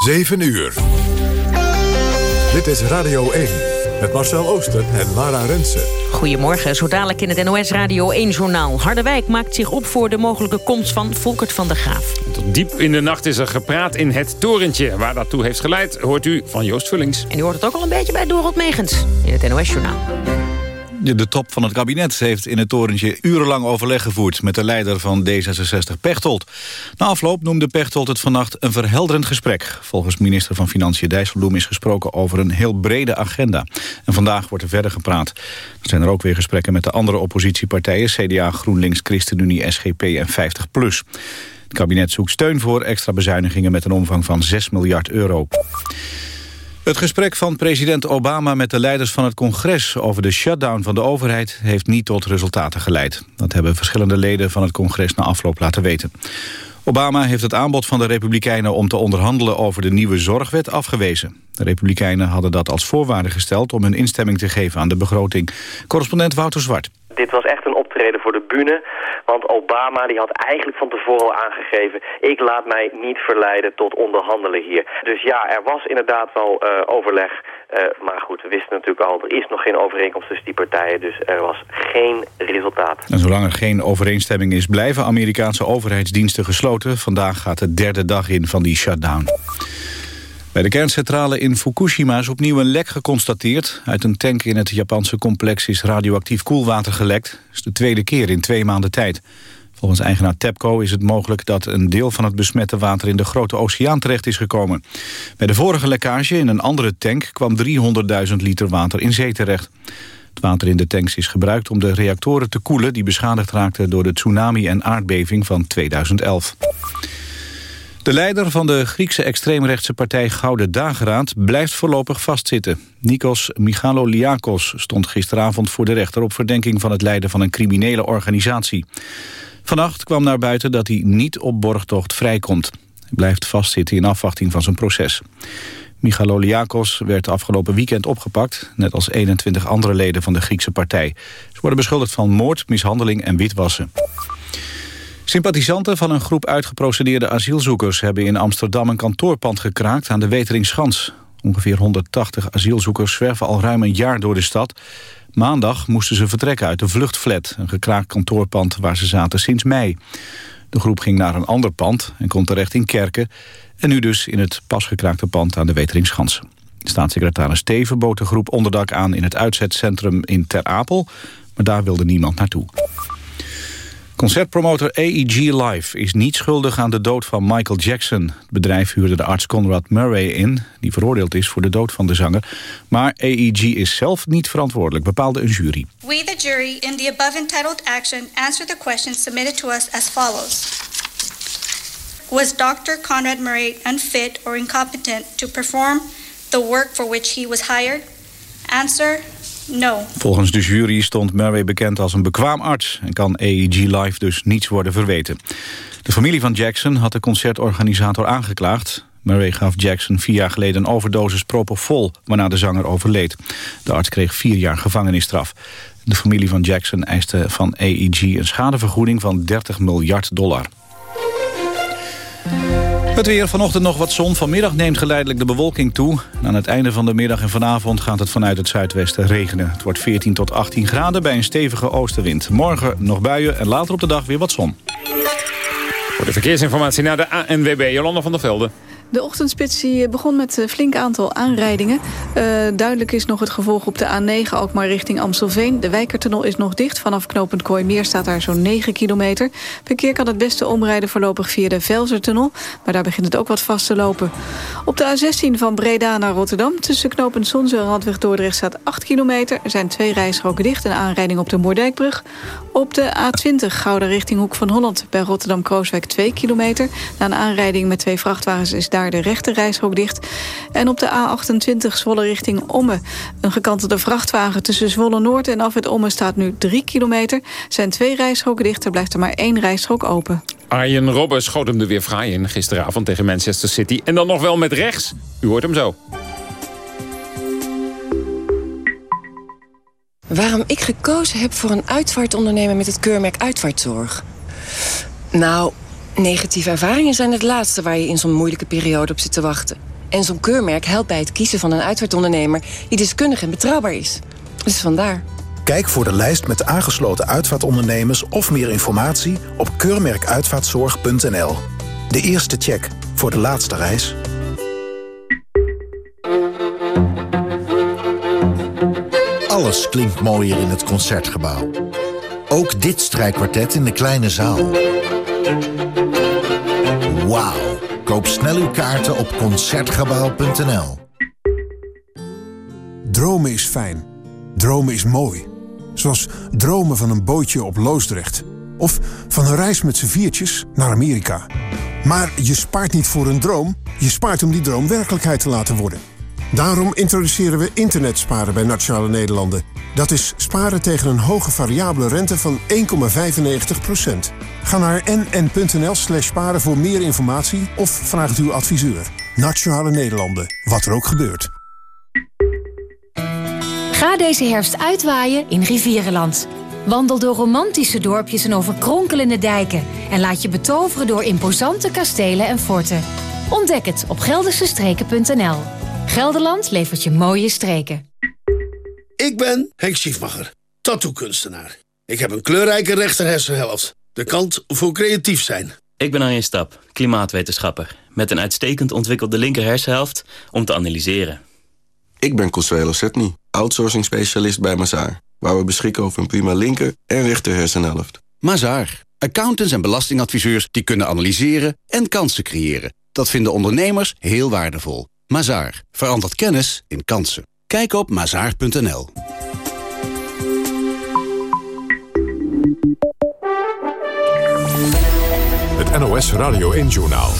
7 uur. Dit is Radio 1 met Marcel Ooster en Lara Rensen. Goedemorgen, zo dadelijk in het NOS Radio 1-journaal. Harderwijk maakt zich op voor de mogelijke komst van Volkert van der Graaf. Tot diep in de nacht is er gepraat in het torentje. Waar dat toe heeft geleid, hoort u van Joost Vullings. En u hoort het ook al een beetje bij Dorot Megens in het NOS-journaal. De top van het kabinet heeft in het torentje urenlang overleg gevoerd... met de leider van D66, Pechtold. Na afloop noemde Pechtold het vannacht een verhelderend gesprek. Volgens minister van Financiën Dijsselbloem is gesproken over een heel brede agenda. En vandaag wordt er verder gepraat. Er zijn er ook weer gesprekken met de andere oppositiepartijen... CDA, GroenLinks, ChristenUnie, SGP en 50PLUS. Het kabinet zoekt steun voor extra bezuinigingen... met een omvang van 6 miljard euro. Het gesprek van president Obama met de leiders van het congres... over de shutdown van de overheid heeft niet tot resultaten geleid. Dat hebben verschillende leden van het congres na afloop laten weten. Obama heeft het aanbod van de Republikeinen om te onderhandelen over de nieuwe zorgwet afgewezen. De Republikeinen hadden dat als voorwaarde gesteld om hun instemming te geven aan de begroting. Correspondent Wouter Zwart. Dit was echt een optreden voor de bühne. Want Obama die had eigenlijk van tevoren al aangegeven... ik laat mij niet verleiden tot onderhandelen hier. Dus ja, er was inderdaad wel uh, overleg. Uh, maar goed, we wisten natuurlijk al, er is nog geen overeenkomst tussen die partijen. Dus er was geen resultaat. En zolang er geen overeenstemming is, blijven Amerikaanse overheidsdiensten gesloten. Vandaag gaat de derde dag in van die shutdown. Bij de kerncentrale in Fukushima is opnieuw een lek geconstateerd. Uit een tank in het Japanse complex is radioactief koelwater gelekt. Dat is de tweede keer in twee maanden tijd. Volgens eigenaar TEPCO is het mogelijk dat een deel van het besmette water in de grote oceaan terecht is gekomen. Bij de vorige lekkage in een andere tank kwam 300.000 liter water in zee terecht. Het water in de tanks is gebruikt om de reactoren te koelen die beschadigd raakten door de tsunami en aardbeving van 2011. De leider van de Griekse extreemrechtse partij Gouden Dageraad blijft voorlopig vastzitten. Nikos Michaloliakos stond gisteravond voor de rechter op verdenking van het leiden van een criminele organisatie. Vannacht kwam naar buiten dat hij niet op borgtocht vrijkomt. Hij blijft vastzitten in afwachting van zijn proces. Michaloliakos werd afgelopen weekend opgepakt... net als 21 andere leden van de Griekse partij. Ze worden beschuldigd van moord, mishandeling en witwassen. Sympathisanten van een groep uitgeprocedeerde asielzoekers... hebben in Amsterdam een kantoorpand gekraakt aan de Weteringschans. Ongeveer 180 asielzoekers zwerven al ruim een jaar door de stad. Maandag moesten ze vertrekken uit de vluchtflat... een gekraakt kantoorpand waar ze zaten sinds mei. De groep ging naar een ander pand en komt terecht in Kerken... en nu dus in het pas gekraakte pand aan de Weteringschans. Staatssecretaris Steven bood de groep onderdak aan... in het uitzetcentrum in Ter Apel, maar daar wilde niemand naartoe. Concertpromotor AEG Live is niet schuldig aan de dood van Michael Jackson. Het bedrijf huurde de arts Conrad Murray in, die veroordeeld is voor de dood van de zanger. Maar AEG is zelf niet verantwoordelijk, bepaalde een jury. We, the jury, in the above entitled action, answer the questions submitted to us as follows. Was Dr. Conrad Murray unfit or incompetent to perform the work for which he was hired? Answer, Volgens de jury stond Murray bekend als een bekwaam arts... en kan AEG Live dus niets worden verweten. De familie van Jackson had de concertorganisator aangeklaagd. Murray gaf Jackson vier jaar geleden een overdosis propofol... waarna de zanger overleed. De arts kreeg vier jaar gevangenisstraf. De familie van Jackson eiste van AEG een schadevergoeding van 30 miljard dollar. Het weer vanochtend nog wat zon. Vanmiddag neemt geleidelijk de bewolking toe. aan het einde van de middag en vanavond gaat het vanuit het zuidwesten regenen. Het wordt 14 tot 18 graden bij een stevige oostenwind. Morgen nog buien en later op de dag weer wat zon. Voor de verkeersinformatie naar de ANWB, Jolanda van der Velde. De ochtendspits begon met een flink aantal aanrijdingen. Uh, duidelijk is nog het gevolg op de A9, ook maar richting Amstelveen. De Wijkertunnel is nog dicht. Vanaf knooppunt Kooimeer staat daar zo'n 9 kilometer. Verkeer kan het beste omrijden voorlopig via de Velzertunnel. Maar daar begint het ook wat vast te lopen. Op de A16 van Breda naar Rotterdam... tussen knooppunt Zonze en Randweg Dordrecht staat 8 kilometer. Er zijn twee rijstroken dicht. Een aanrijding op de Moerdijkbrug. Op de A20 Gouden richting Hoek van Holland... bij Rotterdam-Krooswijk 2 kilometer. Na een aanrijding met twee vrachtwagens is daar daar de rechte reishok dicht. En op de A28 Zwolle richting Omme. Een gekantelde vrachtwagen tussen Zwolle Noord en af het Omme staat nu 3 kilometer. zijn twee rijstroken dicht, er blijft er maar één rijstrook open. Arjen Robben schoot hem er weer fraai in gisteravond tegen Manchester City. En dan nog wel met rechts. U hoort hem zo. Waarom ik gekozen heb voor een uitvaartondernemer met het keurmerk Uitvaartzorg? Nou, Negatieve ervaringen zijn het laatste waar je in zo'n moeilijke periode op zit te wachten. En zo'n keurmerk helpt bij het kiezen van een uitvaartondernemer die deskundig en betrouwbaar is. Dus vandaar. Kijk voor de lijst met aangesloten uitvaartondernemers of meer informatie op keurmerkuitvaartzorg.nl. De eerste check voor de laatste reis. Alles klinkt mooier in het Concertgebouw. Ook dit strijkkwartet in de kleine zaal. Wauw. Koop snel uw kaarten op Concertgebouw.nl. Dromen is fijn. Dromen is mooi. Zoals dromen van een bootje op Loosdrecht. Of van een reis met z'n viertjes naar Amerika. Maar je spaart niet voor een droom. Je spaart om die droom werkelijkheid te laten worden. Daarom introduceren we internetsparen bij Nationale Nederlanden. Dat is sparen tegen een hoge variabele rente van 1,95%. Ga naar nn.nl slash sparen voor meer informatie of vraag het uw adviseur. Nationale Nederlanden, wat er ook gebeurt. Ga deze herfst uitwaaien in Rivierenland. Wandel door romantische dorpjes en over kronkelende dijken. En laat je betoveren door imposante kastelen en forten. Ontdek het op geldersestreken.nl. Gelderland levert je mooie streken. Ik ben Henk Schiefmacher, tattoo-kunstenaar. Ik heb een kleurrijke rechterhersenhelft. De kant voor creatief zijn. Ik ben Arjen Stap, klimaatwetenschapper. Met een uitstekend ontwikkelde linkerhersenhelft om te analyseren. Ik ben Consuelo Setny, outsourcing specialist bij Mazaar. Waar we beschikken over een prima linker en rechter hersenhelft. Mazaar, accountants en belastingadviseurs die kunnen analyseren en kansen creëren. Dat vinden ondernemers heel waardevol. Mazaar. Verandert kennis in kansen. Kijk op mazaar.nl. Het NOS Radio 1-journaal.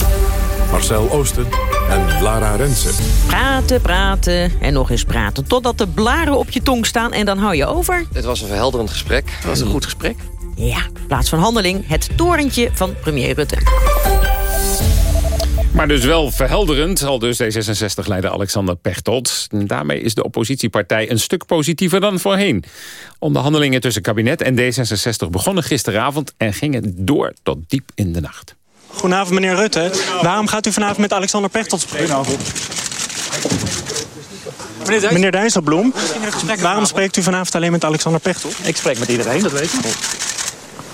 Marcel Oosten en Lara Rensen. Praten, praten en nog eens praten. Totdat de blaren op je tong staan en dan hou je over. Het was een verhelderend gesprek. Het was een goed gesprek. Ja, in plaats van handeling het torentje van premier Rutte. Maar dus wel verhelderend, al dus D66-leider Alexander Pechtold. Daarmee is de oppositiepartij een stuk positiever dan voorheen. Onderhandelingen tussen kabinet en D66 begonnen gisteravond... en gingen door tot diep in de nacht. Goedenavond, meneer Rutte. Waarom gaat u vanavond met Alexander Pechtold spreken? Meneer Dijsselbloem, waarom spreekt u vanavond alleen met Alexander Pechtold? Ik spreek met iedereen, dat weet u.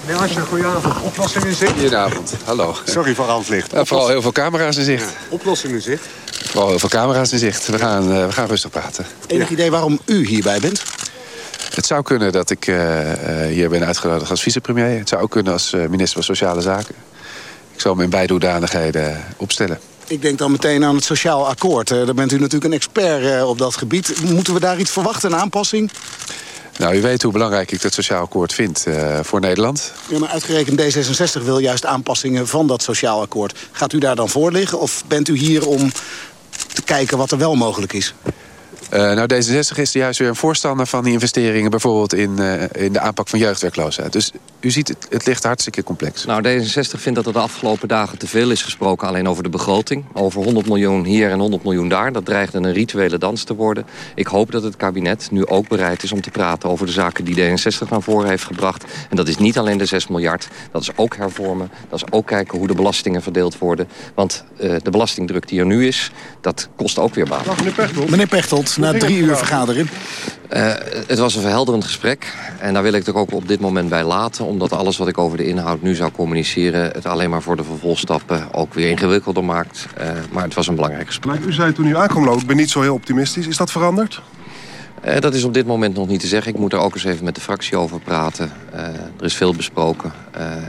Meneer goedenavond. Oplossing in zicht? Goedenavond, hallo. Sorry voor al het licht. Ja, vooral heel veel camera's in zicht. Ja, oplossing in zicht? Vooral heel veel camera's in zicht. We gaan, uh, we gaan rustig praten. Enig idee waarom u hierbij bent? Het zou kunnen dat ik uh, hier ben uitgenodigd als vicepremier. Het zou ook kunnen als uh, minister van Sociale Zaken. Ik zal me in beide hoedanigheden opstellen. Ik denk dan meteen aan het sociaal akkoord. Daar bent u natuurlijk een expert op dat gebied. Moeten we daar iets verwachten, een aanpassing? Nou, u weet hoe belangrijk ik dat sociaal akkoord vind uh, voor Nederland. Ja, maar uitgerekend D66 wil juist aanpassingen van dat sociaal akkoord. Gaat u daar dan voor liggen of bent u hier om te kijken wat er wel mogelijk is? Uh, nou, D66 is juist weer een voorstander van die investeringen... bijvoorbeeld in, uh, in de aanpak van jeugdwerkloosheid. Dus u ziet, het, het ligt hartstikke complex. Nou, D66 vindt dat er de afgelopen dagen te veel is gesproken... alleen over de begroting. Over 100 miljoen hier en 100 miljoen daar. Dat dreigt een rituele dans te worden. Ik hoop dat het kabinet nu ook bereid is om te praten... over de zaken die D66 naar voren heeft gebracht. En dat is niet alleen de 6 miljard. Dat is ook hervormen. Dat is ook kijken hoe de belastingen verdeeld worden. Want uh, de belastingdruk die er nu is, dat kost ook weer baan. Meneer Pechtold. Meneer Pechtold na drie uur vergaderen. Uh, het was een verhelderend gesprek. En daar wil ik het ook op dit moment bij laten. Omdat alles wat ik over de inhoud nu zou communiceren... het alleen maar voor de vervolgstappen ook weer ingewikkelder maakt. Uh, maar het was een belangrijk gesprek. Maar u zei toen u aankwam lopen, ik ben niet zo heel optimistisch. Is dat veranderd? Uh, dat is op dit moment nog niet te zeggen. Ik moet er ook eens even met de fractie over praten. er is veel besproken.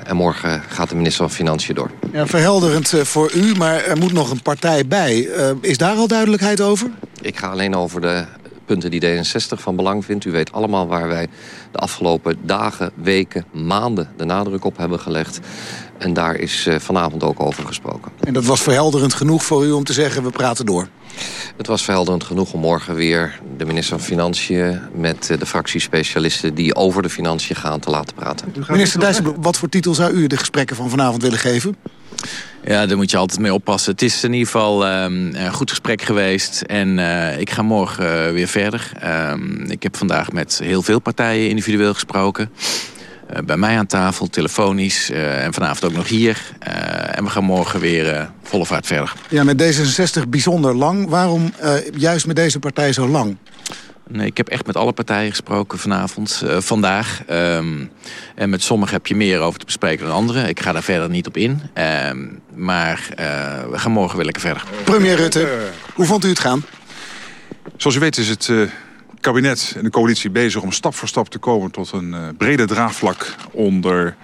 en morgen gaat de minister van Financiën door. Ja, verhelderend voor u, maar er moet nog een partij bij. is daar al duidelijkheid over? Ik ga alleen over de punten die D66 van belang vindt. U weet allemaal waar wij de afgelopen dagen, weken, maanden de nadruk op hebben gelegd. En daar is vanavond ook over gesproken. En dat was verhelderend genoeg voor u om te zeggen, we praten door? Het was verhelderend genoeg om morgen weer de minister van Financiën... met de fractiespecialisten die over de financiën gaan te laten praten. Minister Dijsselbloem, wat voor titel zou u de gesprekken van vanavond willen geven? Ja, daar moet je altijd mee oppassen. Het is in ieder geval um, een goed gesprek geweest. En uh, ik ga morgen uh, weer verder. Um, ik heb vandaag met heel veel partijen individueel gesproken. bij mij aan tafel, telefonisch en vanavond ook nog hier. en we gaan morgen weer volle vaart verder. Ja, met D66 bijzonder lang. Waarom juist met deze partij zo lang? Nee, ik heb echt met alle partijen gesproken vanavond, uh, vandaag. Um, en met sommigen heb je meer over te bespreken dan anderen. Ik ga daar verder niet op in. Um, maar uh, we gaan morgen weer lekker verder. Premier Rutte, hoe vond u het gaan? Zoals u weet is het uh, kabinet en de coalitie bezig om stap voor stap te komen... tot een brede draagvlak onder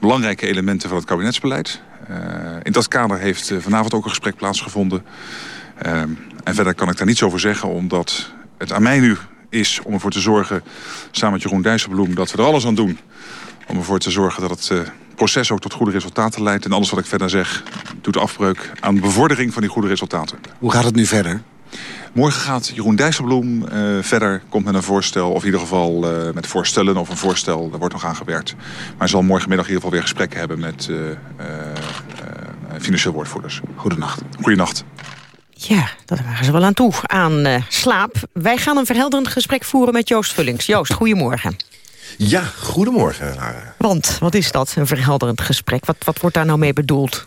belangrijke elementen van het kabinetsbeleid. in dat kader heeft vanavond ook een gesprek plaatsgevonden... Um, en verder kan ik daar niets over zeggen, omdat het aan mij nu is om ervoor te zorgen, samen met Jeroen Dijsselbloem... dat we er alles aan doen om ervoor te zorgen dat het uh, proces ook tot goede resultaten leidt. En alles wat ik verder zeg doet afbreuk aan de bevordering van die goede resultaten. Hoe gaat het nu verder? Morgen gaat Jeroen Dijsselbloem uh, verder, komt met een voorstel... of in ieder geval uh, met voorstellen of een voorstel, daar wordt nog aan gewerkt. Maar hij zal morgenmiddag in ieder geval weer gesprekken hebben met financieel woordvoerders. Goedenacht. Goedenacht. Ja, dat waren ze wel aan toe, aan uh, slaap. Wij gaan een verhelderend gesprek voeren met Joost Vullings. Joost, goedemorgen. Ja, goedemorgen. Want, wat is dat, een verhelderend gesprek? Wat, wat wordt daar nou mee bedoeld?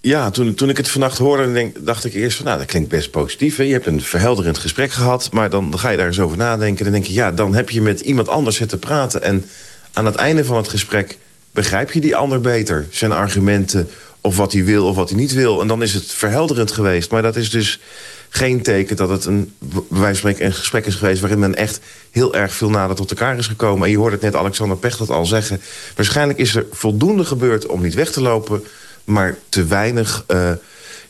Ja, toen, toen ik het vannacht hoorde, denk, dacht ik eerst van... nou, dat klinkt best positief. Hè? Je hebt een verhelderend gesprek gehad, maar dan, dan ga je daar eens over nadenken. Dan denk je, ja, dan heb je met iemand anders zitten praten... en aan het einde van het gesprek begrijp je die ander beter. Zijn argumenten of wat hij wil of wat hij niet wil. En dan is het verhelderend geweest. Maar dat is dus geen teken dat het een, bij wijze van spreken een gesprek is geweest... waarin men echt heel erg veel nader tot elkaar is gekomen. En je hoorde het net Alexander Pechtold al zeggen. Waarschijnlijk is er voldoende gebeurd om niet weg te lopen... maar te weinig... Uh,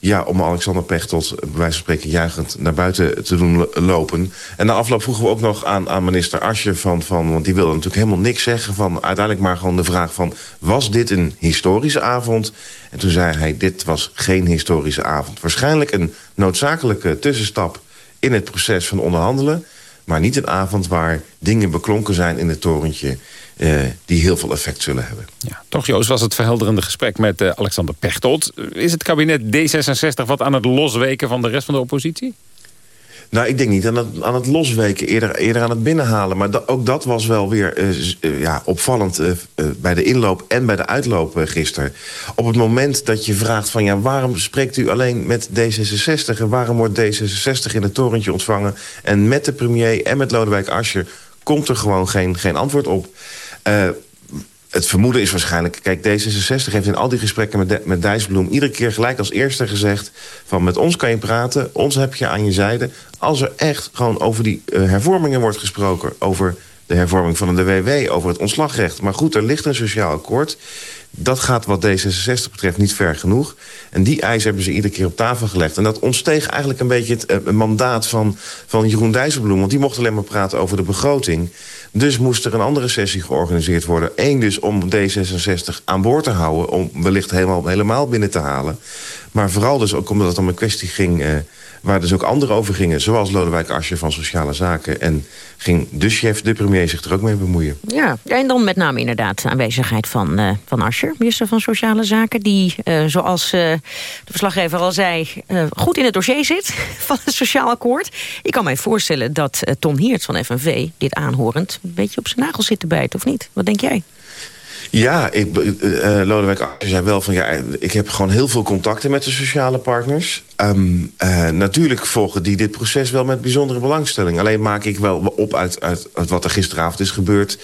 ja, om Alexander Pechtold, bij wijze van spreken, juichend naar buiten te doen lopen. En na afloop vroegen we ook nog aan, aan minister Asje van, van... want die wilde natuurlijk helemaal niks zeggen van... uiteindelijk maar gewoon de vraag van... was dit een historische avond? En toen zei hij, dit was geen historische avond. Waarschijnlijk een noodzakelijke tussenstap in het proces van onderhandelen... maar niet een avond waar dingen beklonken zijn in het torentje... Uh, die heel veel effect zullen hebben. Ja, toch Joost was het verhelderende gesprek met uh, Alexander Pechtold. Is het kabinet D66 wat aan het losweken van de rest van de oppositie? Nou, ik denk niet aan het, aan het losweken, eerder, eerder aan het binnenhalen. Maar da, ook dat was wel weer uh, uh, ja, opvallend uh, bij de inloop en bij de uitloop gisteren. Op het moment dat je vraagt van... ja, waarom spreekt u alleen met D66... en waarom wordt D66 in het torentje ontvangen... en met de premier en met Lodewijk Asscher... komt er gewoon geen, geen antwoord op. Uh, het vermoeden is waarschijnlijk... Kijk, D66 heeft in al die gesprekken met, de, met Dijsselbloem... iedere keer gelijk als eerste gezegd... van met ons kan je praten, ons heb je aan je zijde. Als er echt gewoon over die uh, hervormingen wordt gesproken... over de hervorming van de WW, over het ontslagrecht. Maar goed, er ligt een sociaal akkoord. Dat gaat wat D66 betreft niet ver genoeg. En die eisen hebben ze iedere keer op tafel gelegd. En dat ontsteeg eigenlijk een beetje het uh, mandaat van, van Jeroen Dijsselbloem. Want die mocht alleen maar praten over de begroting... Dus moest er een andere sessie georganiseerd worden. Eén dus om D66 aan boord te houden. Om wellicht helemaal, helemaal binnen te halen. Maar vooral dus ook omdat het om een kwestie ging... Uh, waar dus ook anderen over gingen. Zoals Lodewijk Asscher van Sociale Zaken. En ging de chef, de premier, zich er ook mee bemoeien. Ja, en dan met name inderdaad de aanwezigheid van, uh, van Asscher, minister van Sociale Zaken. Die, uh, zoals de verslaggever al zei, goed in het dossier zit van het sociaal akkoord. Ik kan mij voorstellen dat Ton Heert van FNV, dit aanhorend, een beetje op zijn nagels zit te bijten, of niet? Wat denk jij? Ja, ik, uh, Lodewijk zei wel van... ja, ik heb gewoon heel veel contacten met de sociale partners. Um, uh, natuurlijk volgen die dit proces wel met bijzondere belangstelling. Alleen maak ik wel op uit, uit, uit, wat er gisteravond is gebeurd...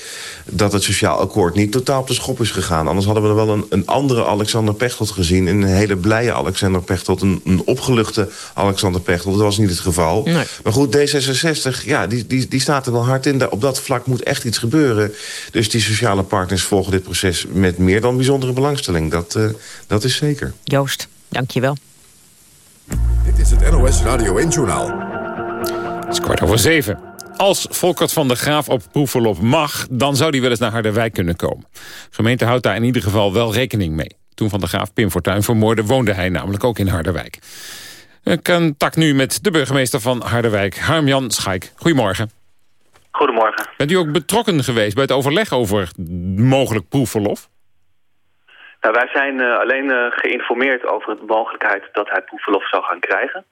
dat het sociaal akkoord niet totaal op de schop is gegaan. Anders hadden we er wel een, een andere Alexander Pechtold gezien. Een hele blije Alexander Pechtold. Een, een opgeluchte Alexander Pechtold. Dat was niet het geval. Nee. Maar goed, D66, ja, die, die, die staat er wel hard in. Op dat vlak moet echt iets gebeuren. Dus die sociale partners volgen dit proces met meer dan bijzondere belangstelling. Dat, uh, dat is zeker. Joost, dank je wel. Dit is het NOS Radio 1-journaal. Het is kwart over zeven. Als Volkert van der Graaf op proefverlof mag... dan zou hij wel eens naar Harderwijk kunnen komen. De gemeente houdt daar in ieder geval wel rekening mee. Toen Van der Graaf Pim Fortuyn vermoorde... woonde hij namelijk ook in Harderwijk. Ik contact nu met de burgemeester van Harderwijk, Harm-Jan Schaik. Goedemorgen. Goedemorgen. Bent u ook betrokken geweest bij het overleg over mogelijk proefverlof? Nou, wij zijn uh, alleen uh, geïnformeerd over de mogelijkheid dat hij proefverlof zou gaan krijgen.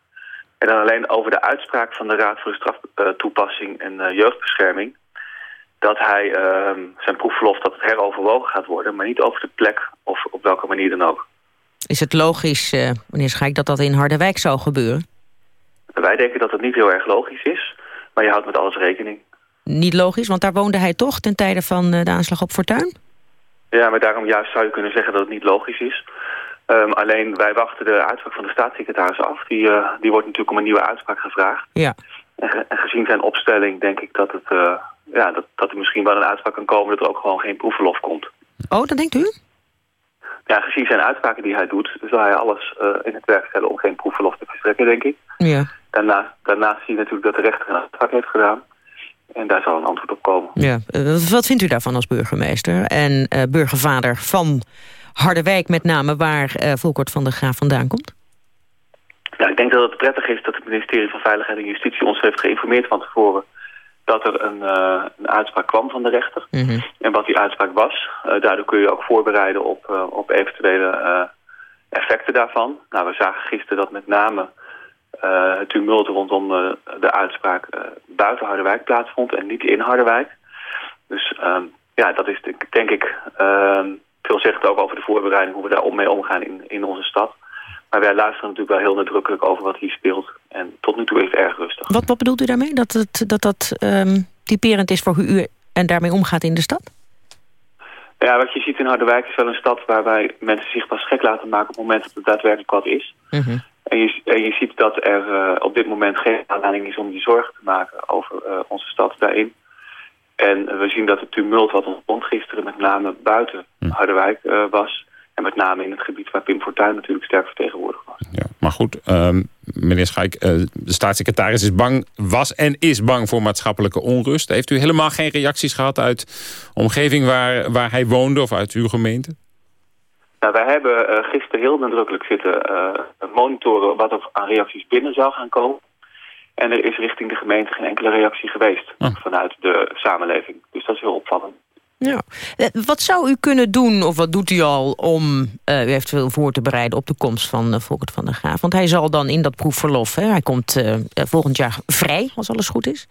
En dan alleen over de uitspraak van de Raad voor de Straftoepassing en uh, Jeugdbescherming. dat hij ehm, zijn proefverlof dat het heroverwogen gaat worden... maar niet over de plek of op welke manier dan ook. Is het logisch, uh, meneer Schaik, dat dat in Harderwijk zou gebeuren? Wij denken dat het niet heel erg logisch is, maar je houdt met alles rekening. Niet logisch, want daar woonde hij toch ten tijde van de aanslag op Fortuin? Ja, maar daarom juist zou je kunnen zeggen dat het niet logisch is. Um, alleen wij wachten de uitspraak van de staatssecretaris af. Die, uh, die wordt natuurlijk om een nieuwe uitspraak gevraagd. Ja. En, ge en gezien zijn opstelling denk ik dat, het, uh, ja, dat, dat er misschien wel een uitspraak kan komen... dat er ook gewoon geen proefverlof komt. Oh, dat denkt u? Ja, gezien zijn uitspraken die hij doet... zal hij alles uh, in het werk stellen om geen proefverlof te verstrekken, denk ik. Ja. Daarna, daarnaast zie je natuurlijk dat de rechter een uitspraak heeft gedaan. En daar zal een antwoord op komen. Ja. wat vindt u daarvan als burgemeester en burgervader van Harderwijk met name, waar uh, Volkert van der Graaf vandaan komt? Ja, ik denk dat het prettig is dat het ministerie van Veiligheid en Justitie ons heeft geïnformeerd van tevoren dat er een, uh, een uitspraak kwam van de rechter. Mm -hmm. En wat die uitspraak was, uh, daardoor kun je ook voorbereiden op, uh, op eventuele effecten daarvan. Nou, we zagen gisteren dat met name het tumult rondom de uitspraak buiten Harderwijk plaatsvond en niet in Harderwijk. Dus ja, dat is denk ik veel zegt ook over de voorbereiding, hoe we daar mee omgaan in, in onze stad. Maar wij luisteren natuurlijk wel heel nadrukkelijk over wat hier speelt. En tot nu toe is het erg rustig. Wat, wat bedoelt u daarmee? Dat het, dat, dat um, typerend is voor hoe u en daarmee omgaat in de stad? Ja, wat je ziet in Harderwijk is wel een stad waarbij mensen zich pas gek laten maken op het moment dat het daadwerkelijk wat is. Mm -hmm. En, je, en je ziet dat er uh, op dit moment geen aanleiding is om je zorgen te maken over uh, onze stad daarin. En we zien dat het tumult wat ontstond gisteren met name buiten Harderwijk uh, was. En met name in het gebied waar Pim Fortuyn natuurlijk sterk vertegenwoordigd was. Ja, maar goed, um, meneer Schaik, uh, de staatssecretaris is bang, was en is bang voor maatschappelijke onrust. Heeft u helemaal geen reacties gehad uit de omgeving waar, waar hij woonde of uit uw gemeente? Nou, wij hebben uh, gisteren heel nadrukkelijk zitten monitoren wat er aan reacties binnen zou gaan komen. En er is richting de gemeente geen enkele reactie geweest oh. vanuit de samenleving. Dus dat is heel opvallend. Ja. Wat zou u kunnen doen, of wat doet u al, om uh, u eventueel voor te bereiden op de komst van uh, Volkert van der Graaf? Want hij zal dan in dat proefverlof, hè, hij komt volgend jaar vrij, als alles goed is.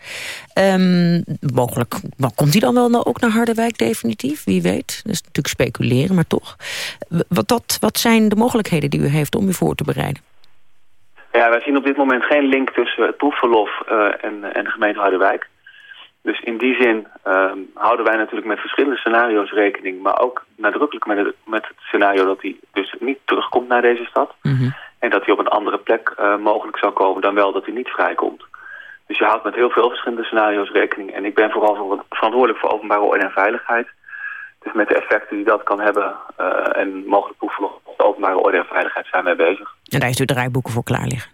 Um, mogelijk komt hij dan wel ook naar Harderwijk definitief, wie weet. Dat is natuurlijk speculeren, maar toch. Wat, wat zijn de mogelijkheden die u heeft om u voor te bereiden? Ja, wij zien op dit moment geen link tussen het proefverlof en, en de gemeente Harderwijk. Dus in die zin uh, houden wij natuurlijk met verschillende scenario's rekening. Maar ook nadrukkelijk met het, met het scenario dat hij dus niet terugkomt naar deze stad. Mm -hmm. En dat hij op een andere plek uh, mogelijk zou komen dan wel dat hij niet vrijkomt. Dus je houdt met heel veel verschillende scenario's rekening. En ik ben vooral voor, verantwoordelijk voor openbare orde en veiligheid. Dus met de effecten die dat kan hebben uh, en mogelijk proefverlof op de openbare orde en veiligheid zijn wij bezig. En daar heeft u draaiboeken voor klaar liggen?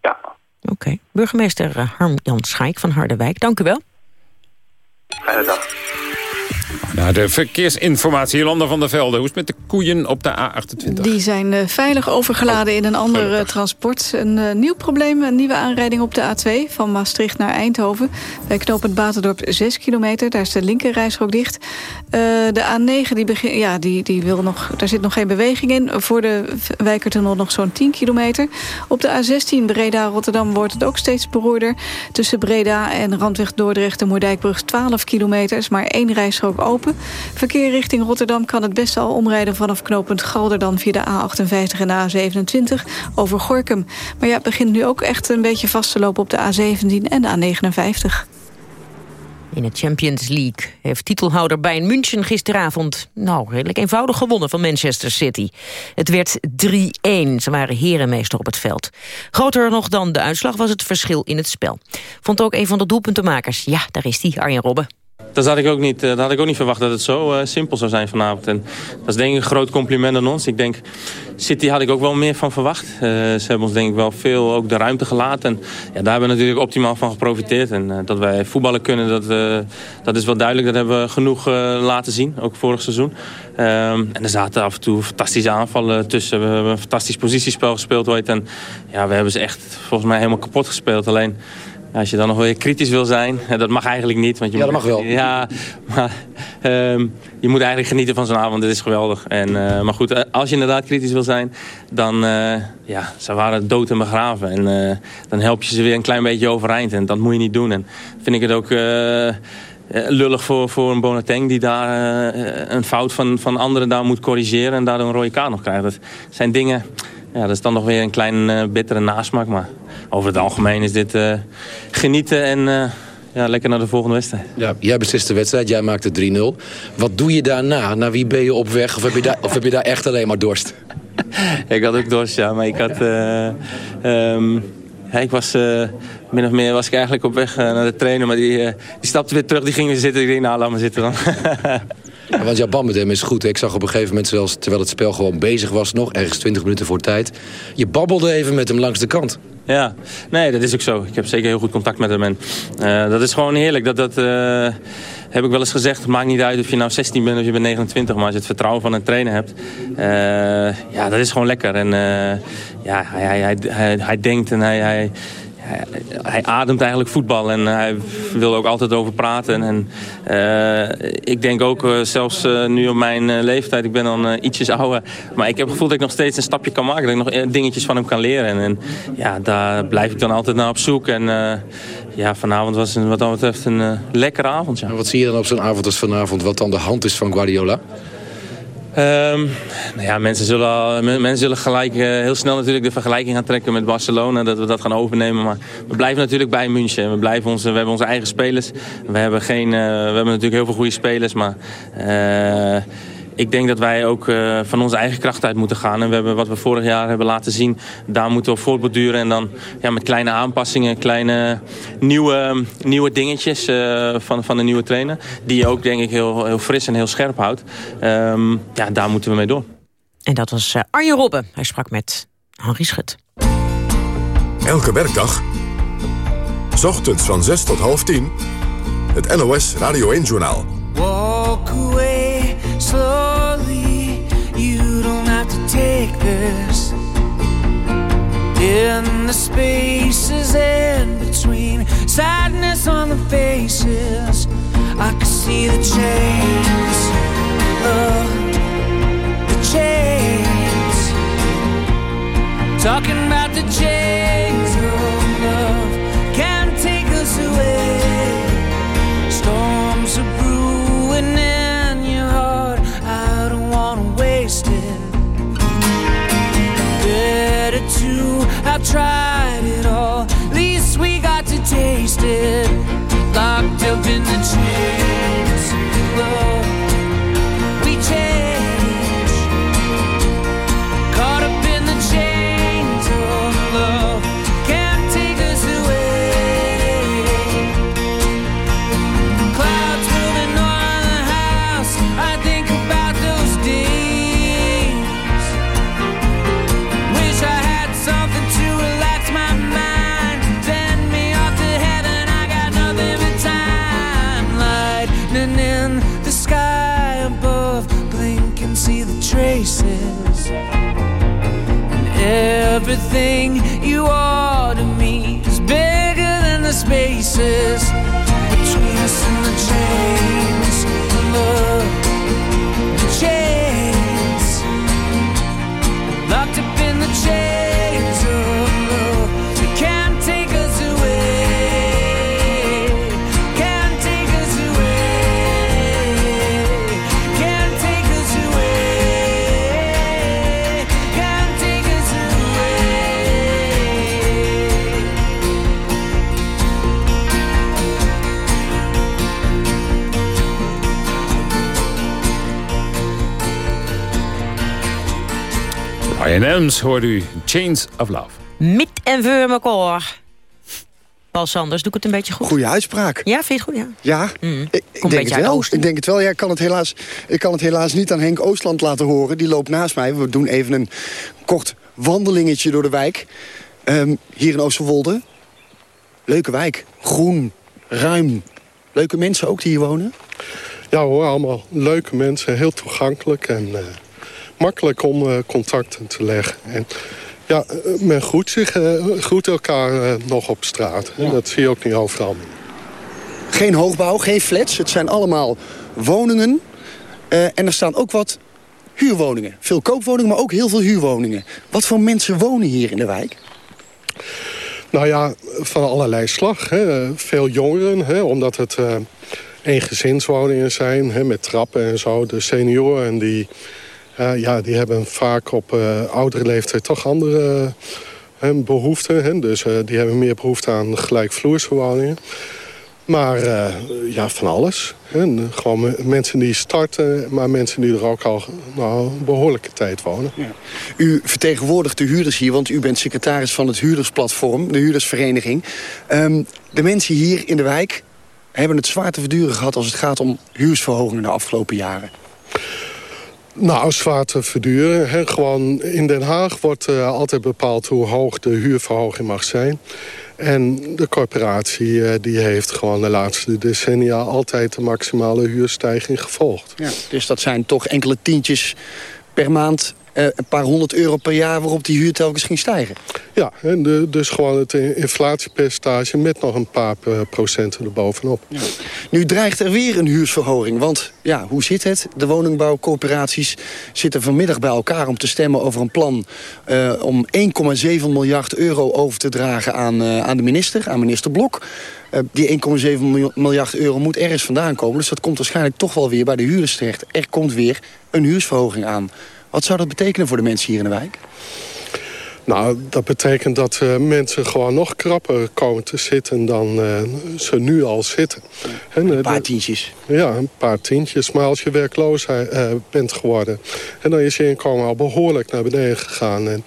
Ja. Oké. Okay. Burgemeester uh, Harm-Jan Schaik van Harderwijk, dank u wel. Fijne dag. Nou, de verkeersinformatie, Jolanda van der Velde. Hoe is het met de koeien op de A28? Die zijn uh, veilig overgeladen in een ander uh, transport. Een uh, nieuw probleem, een nieuwe aanrijding op de A2... van Maastricht naar Eindhoven. Bij knooppunt Baterdorp 6 kilometer. Daar is de linkerrijstrook dicht. de A9, die begin, ja, die, die wil nog, daar zit nog geen beweging in. Voor de Wijkertunnel nog zo'n 10 kilometer. Op de A16 Breda-Rotterdam wordt het ook steeds beroerder. Tussen Breda en Randweg Dordrecht de Moerdijkbrug 12 kilometer. is maar één rijstrook open. Verkeer richting Rotterdam kan het beste al omrijden... vanaf knooppunt Galderdan via de A58 en de A27 over Gorkum. Maar ja, het begint nu ook echt een beetje vast te lopen op de A17 en de A59. In de Champions League heeft titelhouder Bayern München gisteravond... nou, redelijk eenvoudig gewonnen van Manchester City. Het werd 3-1. Ze waren herenmeester op het veld. Groter nog dan de uitslag was het verschil in het spel. Vond ook een van de doelpuntenmakers. Ja, daar is hij, Arjen Robben. Dat had ik ook niet, dat had ik ook niet verwacht dat het zo uh, simpel zou zijn vanavond. En dat is denk ik een groot compliment aan ons. Ik denk, City had ik ook wel meer van verwacht. Uh, ze hebben ons denk ik wel veel ook de ruimte gelaten. En ja, daar hebben we natuurlijk optimaal van geprofiteerd. En dat wij voetballen kunnen, dat, dat is wel duidelijk. Dat hebben we genoeg laten zien, ook vorig seizoen. Um, en er zaten af en toe fantastische aanvallen tussen. We hebben een fantastisch positiespel gespeeld. En ja, we hebben ze echt volgens mij helemaal kapot gespeeld. Alleen... Als je dan nog weer kritisch wil zijn, dat mag eigenlijk niet. Want je ja, dat mag wel. Ja, maar um, je moet eigenlijk genieten van zo'n avond. Dit is geweldig. En, uh, maar goed, als je inderdaad kritisch wil zijn, dan uh, ja, ze waren dood en begraven. En uh, dan help je ze weer een klein beetje overeind. En dat moet je niet doen. En vind ik het ook lullig voor, voor een Bonateng die daar een fout van, van anderen daar moet corrigeren en daardoor een rode kaart nog krijgt. Dat zijn dingen, ja, dat is dan nog weer een klein bittere nasmaak. Maar over het algemeen is dit genieten en ja, lekker naar de volgende wedstrijd. Ja, jij beslist de wedstrijd, jij maakt het 3-0. Wat doe je daarna? Naar wie ben je op weg? Of heb je daar, of heb je daar echt alleen maar dorst? ik had ook dorst, ja. Maar ik had... Uh, ik was... Uh, min of meer was ik eigenlijk op weg uh, naar de trainer. Maar die, die stapte weer terug, die ging weer zitten. Ik denk, nou, laat maar zitten dan. Ja, want jouw band met hem is goed. Ik zag op een gegeven moment, zelfs, terwijl het spel gewoon bezig was nog... ergens 20 minuten voor tijd... je babbelde even met hem langs de kant. Ja, nee, dat is ook zo. Ik heb zeker heel goed contact met hem. En uh, dat is gewoon heerlijk. Dat, dat uh, heb ik wel eens gezegd. Het maakt niet uit of je nou 16 bent of je bent 29. Maar als je het vertrouwen van een trainer hebt. Uh, ja, dat is gewoon lekker. En ja, hij, hij, hij, hij, denkt en hij, hij ademt eigenlijk voetbal en hij wil ook altijd over praten. En uh, ik denk ook, uh, zelfs uh, nu op mijn leeftijd, ik ben dan ietsjes ouder. Maar ik heb het gevoel dat ik nog steeds een stapje kan maken. Dat ik nog dingetjes van hem kan leren. En, en ja, daar blijf ik dan altijd naar op zoek. En ja, vanavond was een, wat dat betreft een lekkere avond. Ja. Wat zie je dan op zo'n avond als vanavond, wat dan de hand is van Guardiola? Um, nou ja, mensen zullen, mensen zullen gelijk uh, heel snel natuurlijk de vergelijking gaan trekken met Barcelona. Dat we dat gaan overnemen. Maar we blijven natuurlijk bij München. We, blijven onze, we hebben onze eigen spelers. We hebben, geen, uh, we hebben natuurlijk heel veel goede spelers. Maar uh, ik denk dat wij ook uh, van onze eigen kracht uit moeten gaan. En we hebben wat we vorig jaar hebben laten zien, daar moeten we voortborduren. En dan ja, met kleine aanpassingen, kleine nieuwe, nieuwe dingetjes uh, van, van de nieuwe trainer. Die je ook denk ik heel, heel fris en heel scherp houdt. Um, ja, daar moeten we mee door. En dat was uh, Arjen Robben. Hij sprak met Henri Schut. Elke werkdag, s ochtends van 6 tot half 10, het NOS Radio 1-journaal. Walk away In the spaces in between, sadness on the faces. I can see the chains. Oh, the chains. Talking about the chains of to have tried kisses INM's hoort u Chains of Love. Mit en voor elkaar. Paul Sanders, doe ik het een beetje goed? Goeie uitspraak. Ja, vind je het goed? Ja. Ja, Mm. ik, denk het wel. Ik denk het wel. Ja, ik, kan het helaas, ik kan het helaas niet aan Henk Oostland laten horen. Die loopt naast mij. We doen even een kort wandelingetje door de wijk. Ehm, hier in Oosterwolde. Leuke wijk. Groen, ruim. Leuke mensen ook die hier wonen. Ja hoor, allemaal leuke mensen, heel toegankelijk en eh, makkelijk om eh, contacten te leggen. En ja, eh, men groet, zich, eh, groet elkaar eh, nog op straat. En dat zie je ook niet overal. Geen hoogbouw, geen flats. Het zijn allemaal woningen. Eh, en er staan ook wat huurwoningen. Veel koopwoningen, maar ook heel veel huurwoningen. Wat voor mensen wonen hier in de wijk? Nou ja, van allerlei slag. Hè. Veel jongeren, hè, omdat het eh, eengezinswoningen zijn, hè, met trappen en zo. De senioren die, eh, ja, die hebben vaak op uh, oudere leeftijd toch andere uh, behoeften. Hè. Dus die hebben meer behoefte aan gelijkvloerse woningen. Maar ja, van alles. Hè. Gewoon mensen die starten, maar mensen die er ook al nou, een behoorlijke tijd wonen. Ja. U vertegenwoordigt de huurders hier, want u bent secretaris van het huurdersplatform, de huurdersvereniging. Um, de mensen hier in de wijk hebben het zwaar te verduren gehad als het gaat om huursverhogingen de afgelopen jaren. Nou, zwaar te verduren. Hè. Gewoon in Den Haag wordt uh, altijd bepaald hoe hoog de huurverhoging mag zijn. En de corporatie uh, die heeft gewoon de laatste decennia altijd de maximale huurstijging gevolgd. Ja, dus dat zijn toch enkele tientjes per maand een paar honderd euro per jaar waarop die huur telkens ging stijgen. Ja, en de, dus gewoon het inflatiepercentage met nog een paar procenten erbovenop. Ja. Nu dreigt er weer een huursverhoging, want ja, hoe zit het? De woningbouwcorporaties zitten vanmiddag bij elkaar om te stemmen over een plan uh, om 1,7 miljard euro over te dragen aan, uh, aan de minister, aan minister Blok. Uh, die 1,7 miljard euro moet ergens vandaan komen. Dus dat komt waarschijnlijk toch wel weer bij de huurders terecht. Er komt weer een huursverhoging aan. Wat zou dat betekenen voor de mensen hier in de wijk? Nou, dat betekent dat uh, mensen gewoon nog krapper komen te zitten dan uh, ze nu al zitten. En, uh, een paar tientjes. Ja, een paar tientjes. Maar als je werkloos bent geworden... en dan is je inkomen al behoorlijk naar beneden gegaan... En,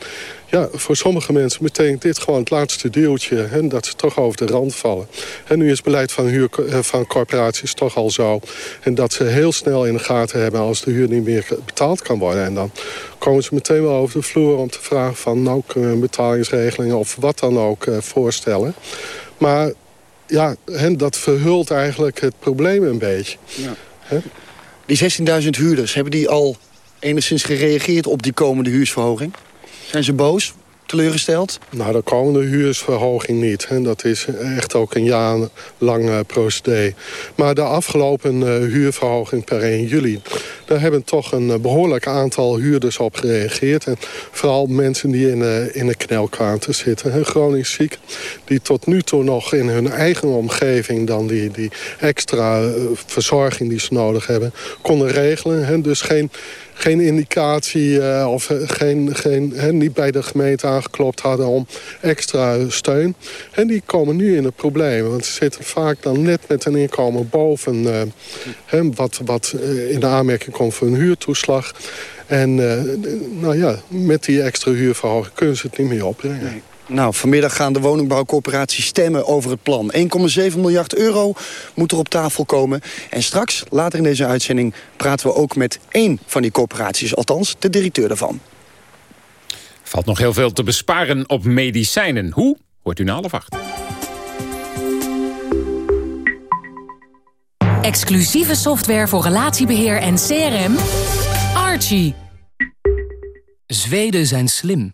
ja, voor sommige mensen betekent dit gewoon het laatste deeltje. Hè, dat ze toch over de rand vallen. En nu is het beleid van, huur, van corporaties toch al zo. En dat ze heel snel in de gaten hebben als de huur niet meer betaald kan worden. En dan komen ze meteen wel over de vloer om te vragen van... nou kunnen we een betalingsregeling of wat dan ook uh, voorstellen. Maar ja, hè, dat verhult eigenlijk het probleem een beetje. Ja. Die 16.000 huurders, hebben die al enigszins gereageerd op die komende huursverhoging? Zijn ze boos? Teleurgesteld? Nou, de komende huursverhoging niet. En dat is echt ook een jaarlang uh, procedé. Maar de afgelopen uh, huurverhoging per 1 juli... daar hebben toch een uh, behoorlijk aantal huurders op gereageerd. En vooral mensen die in, in de kwamen te zitten. Chronisch ziek. Die tot nu toe nog in hun eigen omgeving... dan die, die extra verzorging die ze nodig hebben... konden regelen. Dus geen geen indicatie uh, of geen, geen, he, niet bij de gemeente aangeklopt hadden om extra steun. En die komen nu in de problemen. Want ze zitten vaak dan net met een inkomen boven he, wat, wat uh, in de aanmerking komt voor een huurtoeslag. En nou ja, met die extra huurverhoging kunnen ze het niet meer opbrengen. Nou, vanmiddag gaan de woningbouwcorporaties stemmen over het plan. 1,7 miljard euro moet er op tafel komen. En straks, later in deze uitzending, praten we ook met één van die corporaties. Althans, de directeur daarvan. Valt nog heel veel te besparen op medicijnen. Hoe? Hoort u na half acht. Exclusieve software voor relatiebeheer en CRM. Archie. Zweden zijn slim.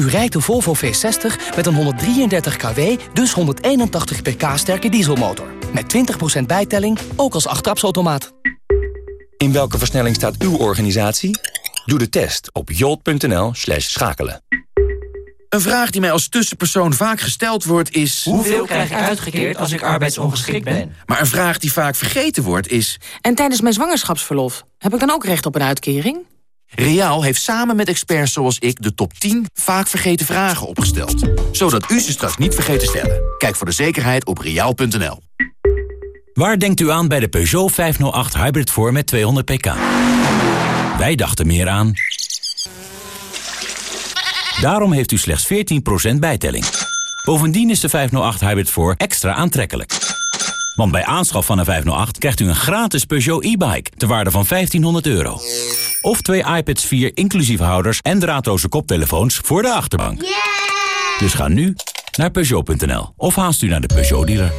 U rijdt de Volvo V60 met een 133 kW, dus 181 pk sterke dieselmotor. Met 20% bijtelling, ook als achttrapsautomaat. In welke versnelling staat uw organisatie? Doe de test op jolt.nl slash schakelen. Een vraag die mij als tussenpersoon vaak gesteld wordt is... Hoeveel krijg ik uitgekeerd als ik arbeidsongeschikt ben? Maar een vraag die vaak vergeten wordt is... En tijdens mijn zwangerschapsverlof, heb ik dan ook recht op een uitkering? Reaal heeft samen met experts zoals ik de top 10 vaak vergeten vragen opgesteld. Zodat u ze straks niet vergeet te stellen. Kijk voor de zekerheid op reaal.nl. Waar denkt u aan bij de Peugeot 508 Hybrid 4 met 200 pk? Wij dachten meer aan... Daarom heeft u slechts 14% bijtelling. Bovendien is de 508 Hybrid 4 extra aantrekkelijk. Want bij aanschaf van een 508 krijgt u een gratis Peugeot e-bike... ter waarde van 1500 euro. Of twee iPads 4 inclusief houders en draadloze koptelefoons voor de achterbank. Dus ga nu naar Peugeot.nl of haast u naar de Peugeot-dealer.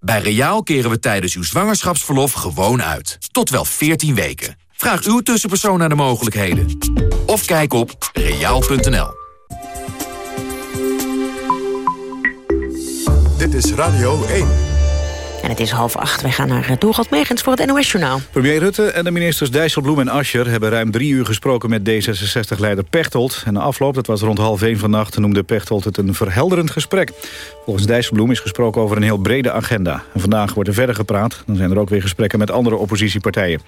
Bij Reaal keren we tijdens uw zwangerschapsverlof gewoon uit. Tot wel 14 weken. Vraag uw tussenpersoon naar de mogelijkheden. Of kijk op reaal.nl. Dit is Radio 1. En het is half acht. Wij gaan naar Doorgat Megens voor het NOS-journaal. Premier Rutte en de ministers Dijsselbloem en Ascher... hebben ruim drie uur gesproken met D66-leider Pechtold. En de afloop, dat was rond half één vannacht... noemde Pechtold het een verhelderend gesprek. Volgens Dijsselbloem is gesproken over een heel brede agenda. En vandaag wordt er verder gepraat. Dan zijn er ook weer gesprekken met andere oppositiepartijen.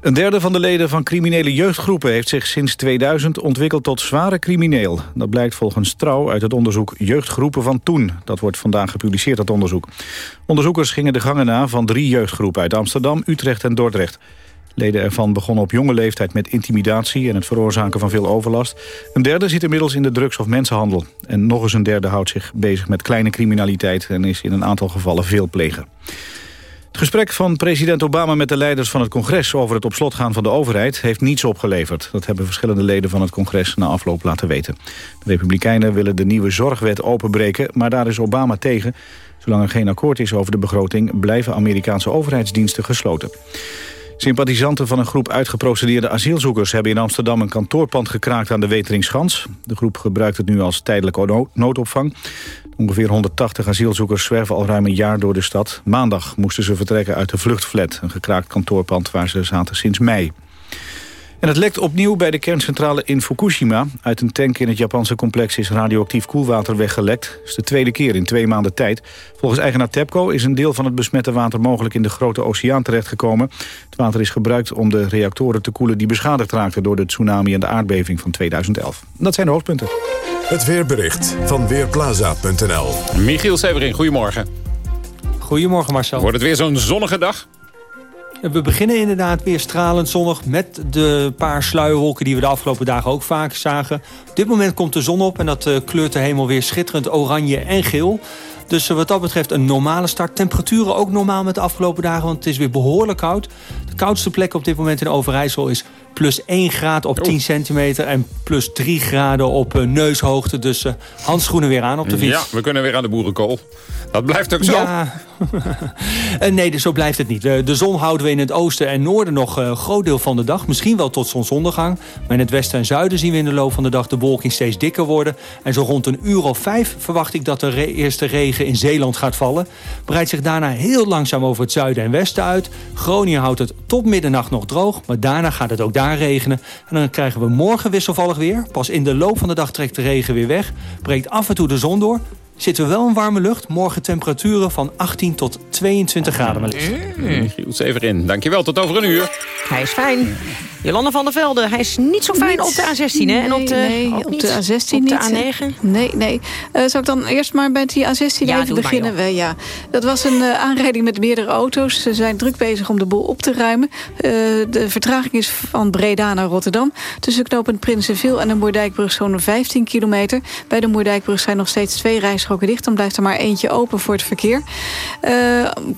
Een derde van de leden van criminele jeugdgroepen heeft zich sinds 2000 ontwikkeld tot zware crimineel. Dat blijkt volgens Trouw uit het onderzoek Jeugdgroepen van Toen. Dat wordt vandaag gepubliceerd, dat onderzoek. Onderzoekers gingen de gangen na van drie jeugdgroepen uit Amsterdam, Utrecht en Dordrecht. Leden ervan begonnen op jonge leeftijd met intimidatie en het veroorzaken van veel overlast. Een derde zit inmiddels in de drugs- of mensenhandel. En nog eens een derde houdt zich bezig met kleine criminaliteit en is in een aantal gevallen veelpleger. Het gesprek van president Obama met de leiders van het congres... over het op slot gaan van de overheid heeft niets opgeleverd. Dat hebben verschillende leden van het congres na afloop laten weten. De Republikeinen willen de nieuwe zorgwet openbreken... maar daar is Obama tegen. Zolang er geen akkoord is over de begroting... blijven Amerikaanse overheidsdiensten gesloten. Sympathisanten van een groep uitgeprocedeerde asielzoekers... hebben in Amsterdam een kantoorpand gekraakt aan de Weteringschans. De groep gebruikt het nu als tijdelijke noodopvang. Ongeveer 180 asielzoekers zwerven al ruim een jaar door de stad. Maandag moesten ze vertrekken uit de vluchtflat, een gekraakt kantoorpand waar ze zaten sinds mei. En het lekt opnieuw bij de kerncentrale in Fukushima. Uit een tank in het Japanse complex is radioactief koelwater weggelekt. Dat is de tweede keer in twee maanden tijd. Volgens eigenaar TEPCO is een deel van het besmette water mogelijk in de grote oceaan terechtgekomen. Het water is gebruikt om de reactoren te koelen die beschadigd raakten door de tsunami en de aardbeving van 2011. Dat zijn de hoofdpunten. Het weerbericht van Weerplaza.nl. Michiel Severin, goedemorgen. Goedemorgen Marcel. Wordt het weer zo'n zonnige dag? We beginnen inderdaad weer stralend zonnig met de paar sluierwolken die we de afgelopen dagen ook vaak zagen. Op dit moment komt de zon op en dat uh, kleurt de hemel weer schitterend oranje en geel. Dus uh, wat dat betreft een normale start. Temperaturen ook normaal met de afgelopen dagen, want het is weer behoorlijk koud. De koudste plek op dit moment in Overijssel is plus 1 graad op 10 centimeter... en plus 3 graden op uh, neushoogte. Dus uh, handschoenen weer aan op de fiets. Ja, we kunnen weer aan de boerenkool. Dat blijft ook zo. Ja. nee, dus zo blijft het niet. De zon houden we in het oosten en noorden nog een groot deel van de dag. Misschien wel tot zonsondergang. Maar in het westen en zuiden zien we in de loop van de dag de bewolking steeds dikker worden. En zo rond een uur of vijf verwacht ik dat de eerste regen in Zeeland gaat vallen. Breidt zich daarna heel langzaam over het zuiden en westen uit. Groningen houdt het tot middernacht nog droog. Maar daarna gaat het ook daar regenen. En dan krijgen we morgen wisselvallig weer. Pas in de loop van de dag trekt de regen weer weg. Breekt af en toe de zon door. Zitten we wel in warme lucht. Morgen temperaturen van 18 tot 22 graden maar liefst. Michiel Severin, dankjewel. Tot over een uur. Hij is fijn. Jolanda van der Velde, hij is niet zo fijn op de A16, hè? En op de, nee, op niet. de A16 op niet. de A9? Nee, nee. Uh, zal ik dan eerst maar bij die A16 Ja, even beginnen? We, ja. Dat was een uh, aanrijding met meerdere auto's. Ze zijn druk bezig om de boel op te ruimen. Uh, de vertraging is van Breda naar Rotterdam. Tussen knooppunt Prinsenveel en de Moerdijkbrug zo'n 15 kilometer. Bij de Moerdijkbrug zijn nog steeds twee rijstroken dicht. Dan blijft er maar eentje open voor het verkeer.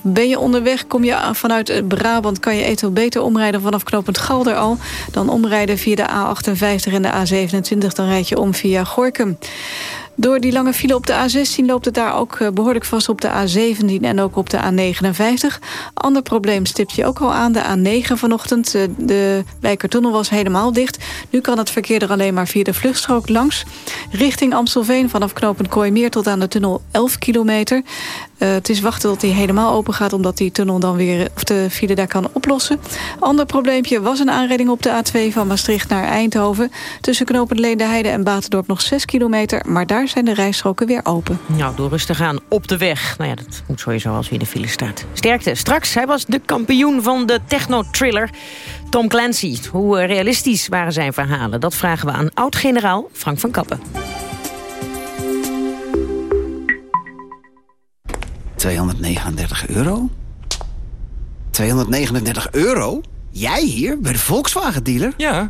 ben je onderweg, kom je vanuit Brabant... kan je eventueel beter omrijden vanaf knooppunt Galder al. Dan omrijden via de A58 en de A27. Dan rijd je om via Gorkum. Door die lange file op de A16 loopt het daar ook behoorlijk vast op de A17 en ook op de A59. Ander probleem stipt je ook al aan, de A9 vanochtend. De Wijkertunnel was helemaal dicht. Nu kan het verkeer er alleen maar via de vluchtstrook langs. Richting Amstelveen vanaf knooppunt Kooimeer tot aan de tunnel 11 kilometer. Uh, het is wachten tot die helemaal open gaat... omdat die tunnel dan weer of de file daar kan oplossen. Ander probleempje was een aanrijding op de A2 van Maastricht naar Eindhoven. Tussen knooppunt Leendeheide en Batendorp nog 6 kilometer. Maar daar zijn de rijstroken weer open. Nou, door rustig aan op de weg. Nou ja, dat moet sowieso als u in de file staat. Sterkte. Straks, hij was de kampioen van de techno-thriller Tom Clancy. Hoe realistisch waren zijn verhalen? Dat vragen we aan oud-generaal Frank van Kappen. 239 euro? 239 euro? Jij hier, bij de Volkswagen-dealer? Ja,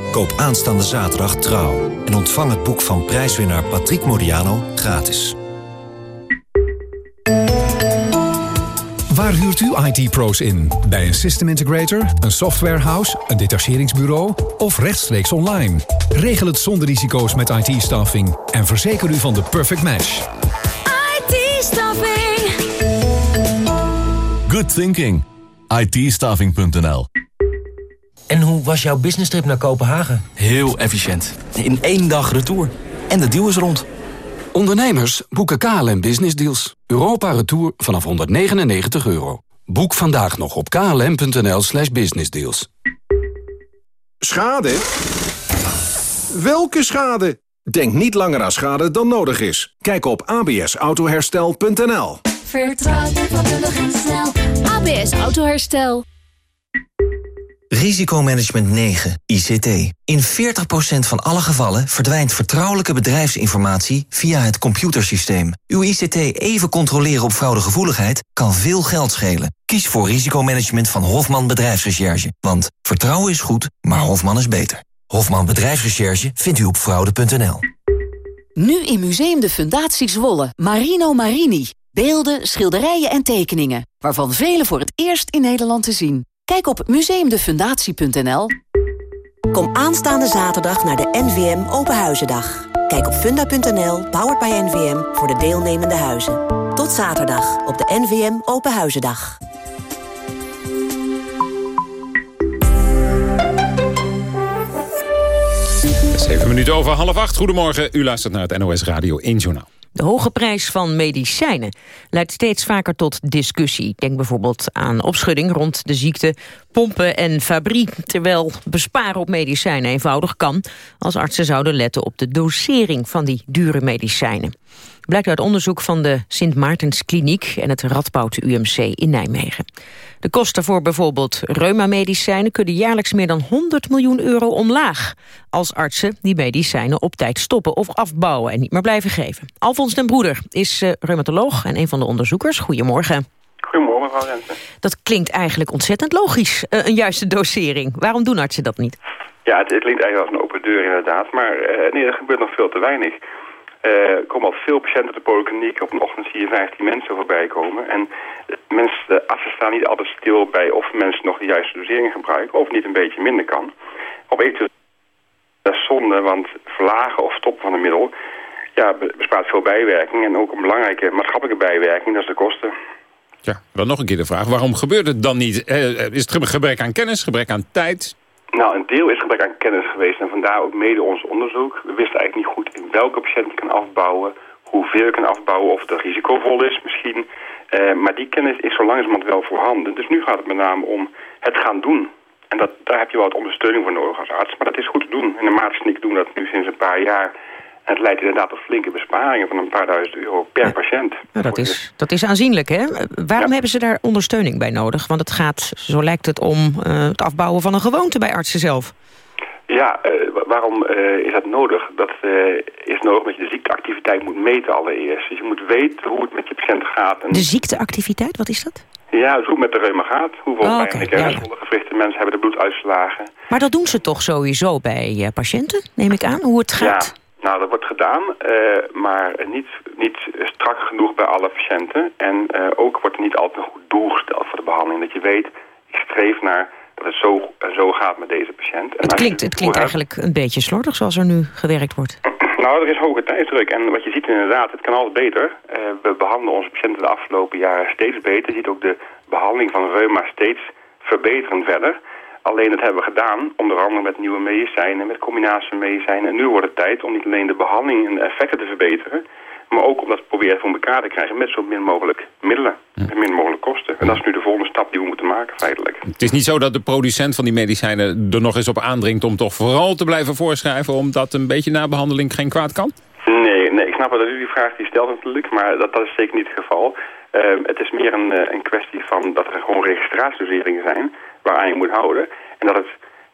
Koop aanstaande zaterdag Trouw en ontvang het boek van prijswinnaar Patrick Modiano gratis. Waar huurt u IT-pro's in? Bij een system integrator, een softwarehouse, een detacheringsbureau of rechtstreeks online? Regel het zonder risico's met IT-staffing en verzeker u van de perfect match. IT-staffing. Good thinking. IT-staffing.nl En hoe was jouw business trip naar Kopenhagen? Heel efficiënt. In één dag retour. En de deal is rond. Ondernemers boeken KLM Business Deals. Europa Retour vanaf 199 euro. Boek vandaag nog op klm.nl slash businessdeals. Schade? Welke schade? Denk niet langer aan schade dan nodig is. Kijk op absautoherstel.nl Vertrouw je vakkundig en snel. ABS Autoherstel. Risicomanagement 9, ICT. In 40% van alle gevallen verdwijnt vertrouwelijke bedrijfsinformatie via het computersysteem. Uw ICT even controleren op fraudegevoeligheid kan veel geld schelen. Kies voor risicomanagement van Hofman Bedrijfsrecherche. Want vertrouwen is goed, maar Hofman is beter. Hofman Bedrijfsrecherche vindt u op fraude.nl. Nu in Museum de Fundatie Zwolle. Marino Marini. Beelden, schilderijen en tekeningen. Waarvan vele voor het eerst in Nederland te zien. Kijk op museumdefundatie.nl. Kom aanstaande zaterdag naar de NVM Open Huizendag. Kijk op funda.nl, powered by NVM, voor de deelnemende huizen. Tot zaterdag op de NVM Open Huizendag. Zeven minuten over half acht. Goedemorgen, u luistert naar het NOS Radio 1 Journaal. De hoge prijs van medicijnen leidt steeds vaker tot discussie. Denk bijvoorbeeld aan opschudding rond de ziekte pompen en fabrie... terwijl besparen op medicijnen eenvoudig kan... als artsen zouden letten op de dosering van die dure medicijnen. Blijkt uit onderzoek van de Sint Maartenskliniek... en het Radboud UMC in Nijmegen. De kosten voor bijvoorbeeld reumamedicijnen... kunnen jaarlijks meer dan 100 miljoen euro omlaag... als artsen die medicijnen op tijd stoppen of afbouwen... en niet meer blijven geven. Alfons den Broeder is uh, reumatoloog en een van de onderzoekers. Goedemorgen. Goedemorgen, mevrouw Rensen. Dat klinkt eigenlijk ontzettend logisch, uh, een juiste dosering. Waarom doen artsen dat niet? Ja, het, het klinkt eigenlijk als een open deur inderdaad. Maar uh, nee, er gebeurt nog veel te weinig. Er komen al veel patiënten op de polykliniek. Op een ochtend zie je 15 mensen voorbij komen. En mensen, de staan niet altijd stil bij of mensen nog de juiste dosering gebruiken... of niet een beetje minder kan. Op eventueel dat is zonde, want verlagen of stoppen van een middel... ja, bespaart veel bijwerking. En ook een belangrijke maatschappelijke bijwerking, dat is de kosten. Ja, dan nog een keer de vraag. Waarom gebeurt het dan niet? Is het gebrek aan kennis, gebrek aan tijd? Nou, een deel is gebrek aan kennis geweest en vandaar ook mede ons onderzoek. We wisten eigenlijk niet goed in welke patiënt je kan afbouwen, hoeveel je kan afbouwen, of het risicovol is misschien. Uh, maar die kennis is zo langzamerhand wel voorhanden. Dus nu gaat het met name om het gaan doen. En dat, daar heb je wel wat ondersteuning voor nodig als arts, maar dat is goed te doen. En de maatschniek doen dat nu sinds een paar jaar. Het leidt inderdaad tot flinke besparingen van een paar duizend euro per ja. patiënt. Ja, dat, is, dat is aanzienlijk, hè? Waarom ja. hebben ze daar ondersteuning bij nodig? Want het gaat, zo lijkt het, om uh, het afbouwen van een gewoonte bij artsen zelf. Ja, uh, waarom uh, is dat nodig? Dat is nodig omdat je de ziekteactiviteit moet meten allereerst. Dus je moet weten hoe het met je patiënt gaat. En... De ziekteactiviteit, wat is dat? Ja, dus hoe het met de reuma gaat. Hoeveel oh, okay. ja, gewrichte mensen hebben de bloeduitslagen. Maar dat doen ze toch sowieso bij patiënten, neem ik aan, hoe het gaat? Ja. Nou, dat wordt gedaan, uh, maar niet, niet strak genoeg bij alle patiënten. En uh, ook wordt er niet altijd een goed doel gesteld voor de behandeling. Dat je weet, ik streef naar dat het zo, uh, zo gaat met deze patiënt. En het klinkt, het klinkt eigenlijk een beetje slordig zoals er nu gewerkt wordt. Nou, er is hoge tijdsdruk. En wat je ziet inderdaad, het kan altijd beter. we behandelen onze patiënten de afgelopen jaren steeds beter. Je ziet ook de behandeling van reuma steeds verbeteren verder. Alleen dat hebben we gedaan, onder andere met nieuwe medicijnen, met combinatie medicijnen. En nu wordt het tijd om niet alleen de behandeling en de effecten te verbeteren, Maar ook omdat we proberen het voor elkaar te krijgen met zo min mogelijk middelen. Met min mogelijk kosten. En dat is nu de volgende stap die we moeten maken feitelijk. Het is niet zo dat de producent van die medicijnen er nog eens op aandringt... om toch vooral te blijven voorschrijven... omdat een beetje nabehandeling geen kwaad kan? Nee, nee ik snap dat u die vraag die stelt natuurlijk. Maar dat, dat is zeker niet het geval. Ehm, het is meer een, eh, een kwestie van dat er gewoon registratiedoseringen zijn... waaraan je moet houden. En dat het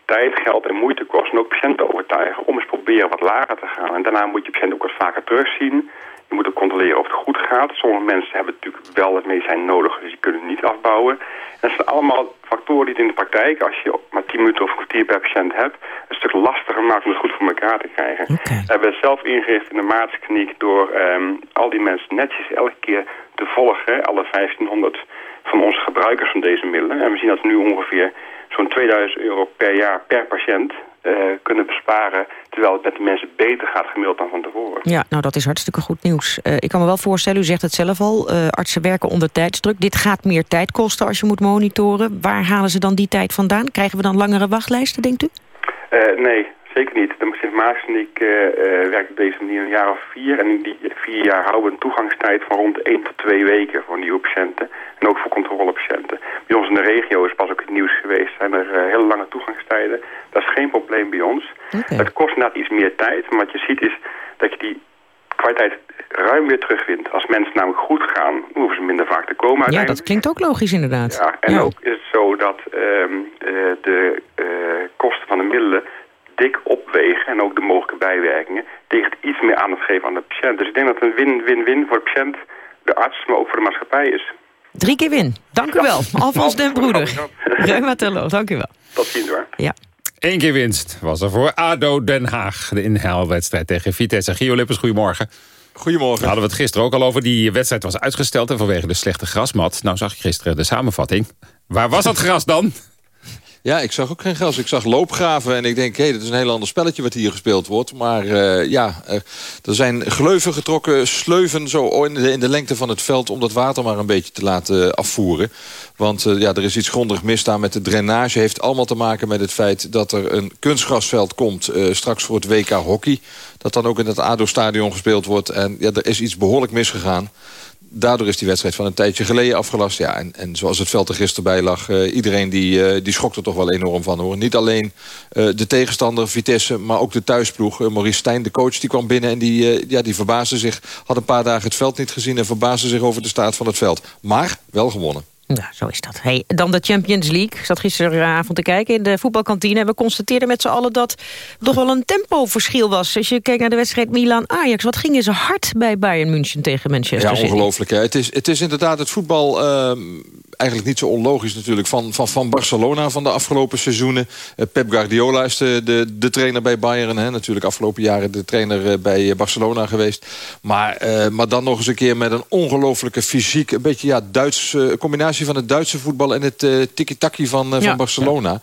tijd, geld en moeite kost... en ook patiënten overtuigen om eens proberen wat lager te gaan. En daarna moet je patiënt ook wat vaker terugzien... Je moet ook controleren of het goed gaat. Sommige mensen hebben natuurlijk wel het medicijn nodig, dus die kunnen het niet afbouwen. En dat zijn allemaal factoren die het in de praktijk, als je maar 10 minuten of een kwartier per patiënt hebt, een stuk lastiger maakt om het goed voor elkaar te krijgen. We hebben het zelf ingericht in de maatskliniek door um, al die mensen netjes elke keer te volgen, alle 1500 van onze gebruikers van deze middelen. En we zien dat nu ongeveer zo'n 2000 euro per jaar per patiënt uh, kunnen besparen... terwijl het met de mensen beter gaat gemiddeld dan van tevoren. Ja, nou dat is hartstikke goed nieuws. Uh, ik kan me wel voorstellen, u zegt het zelf al... Uh, artsen werken onder tijdsdruk. Dit gaat meer tijd kosten als je moet monitoren. Waar halen ze dan die tijd vandaan? Krijgen we dan langere wachtlijsten, denkt u? nee, zeker niet. De Sint-Maartenskliniek werkt op deze manier een jaar of vier. En in die vier jaar houden we een toegangstijd van rond 1 tot 2 weken voor nieuwe patiënten. En ook voor controlepatiënten. Bij ons in de regio is pas ook het nieuws geweest. Zijn er uh, hele lange toegangstijden. Dat is geen probleem bij ons. Okay. Het kost inderdaad iets meer tijd. Maar wat je ziet is dat je die kwaliteit ruim weer terugvindt. Als mensen namelijk goed gaan, hoeven ze minder vaak te komen. Ja, dat klinkt ook logisch inderdaad. Ja, en ja. ook is het zo dat uh, de uh, kosten van de middelen dik opwegen en ook de mogelijke bijwerkingen tegen het iets meer aandacht geven aan de patiënt. Dus ik denk dat het een win-win-win voor de patiënt, de arts, maar ook voor de maatschappij is. Drie keer win. Dank u wel. Alfons den Broeder. Reumatoloog, dank u wel. Tot ziens hoor. Ja. Eén keer winst was er voor ADO Den Haag. De inhaalwedstrijd tegen Vitesse. Gio Lippers, goedemorgen. Goedemorgen. Hadden we het gisteren ook al over. Die wedstrijd was uitgesteld en vanwege de slechte grasmat. Nou zag ik gisteren de samenvatting. Waar was dat gras dan? Ja, ik zag ook geen gras. Ik zag loopgraven en ik denk, hé, dat is een heel ander spelletje wat hier gespeeld wordt. Maar uh, ja, uh, er zijn gleuven getrokken, sleuven zo in de, in de, lengte van het veld... om dat water maar een beetje te laten afvoeren. Want uh, ja, er is iets grondig misdaan met de drainage. Heeft allemaal te maken met het feit dat er een kunstgrasveld komt... straks voor het WK Hockey. Dat dan ook in het ADO-stadion gespeeld wordt. En ja, er is iets behoorlijk misgegaan daardoor is die wedstrijd van een tijdje geleden afgelast. Ja, en, en zoals het veld er gisteren bij lag... Uh, iedereen die, uh, die schrok er toch wel enorm van. hoor. Niet alleen uh, de tegenstander Vitesse, maar ook de thuisploeg. Maurice Stijn, de coach, die kwam binnen en die, ja, die verbaasde zich... had een paar dagen het veld niet gezien... en verbaasde zich over de staat van het veld. Maar wel gewonnen. Ja, zo is dat. Hey, dan de Champions League. Ik zat gisteravond te kijken in de voetbalkantine... en we constateerden met z'n allen dat er toch wel een tempoverschil was. Als je kijkt naar de wedstrijd Milan-Ajax... wat gingen ze hard bij Bayern München tegen Manchester City? Ja, ongelooflijk. Het is, het is inderdaad het voetbal... Uh, eigenlijk niet zo onlogisch natuurlijk... van, van, van Barcelona van de afgelopen seizoenen. Uh, Pep Guardiola is de, de, de trainer bij Bayern. Hè? Natuurlijk afgelopen jaren de trainer uh, bij Barcelona geweest. Maar, maar dan nog eens een keer met een ongelooflijke fysiek... een beetje ja, Duits combinatie van het Duitse voetbal... en het uh, tiki-taki van, uh, ja, van Barcelona.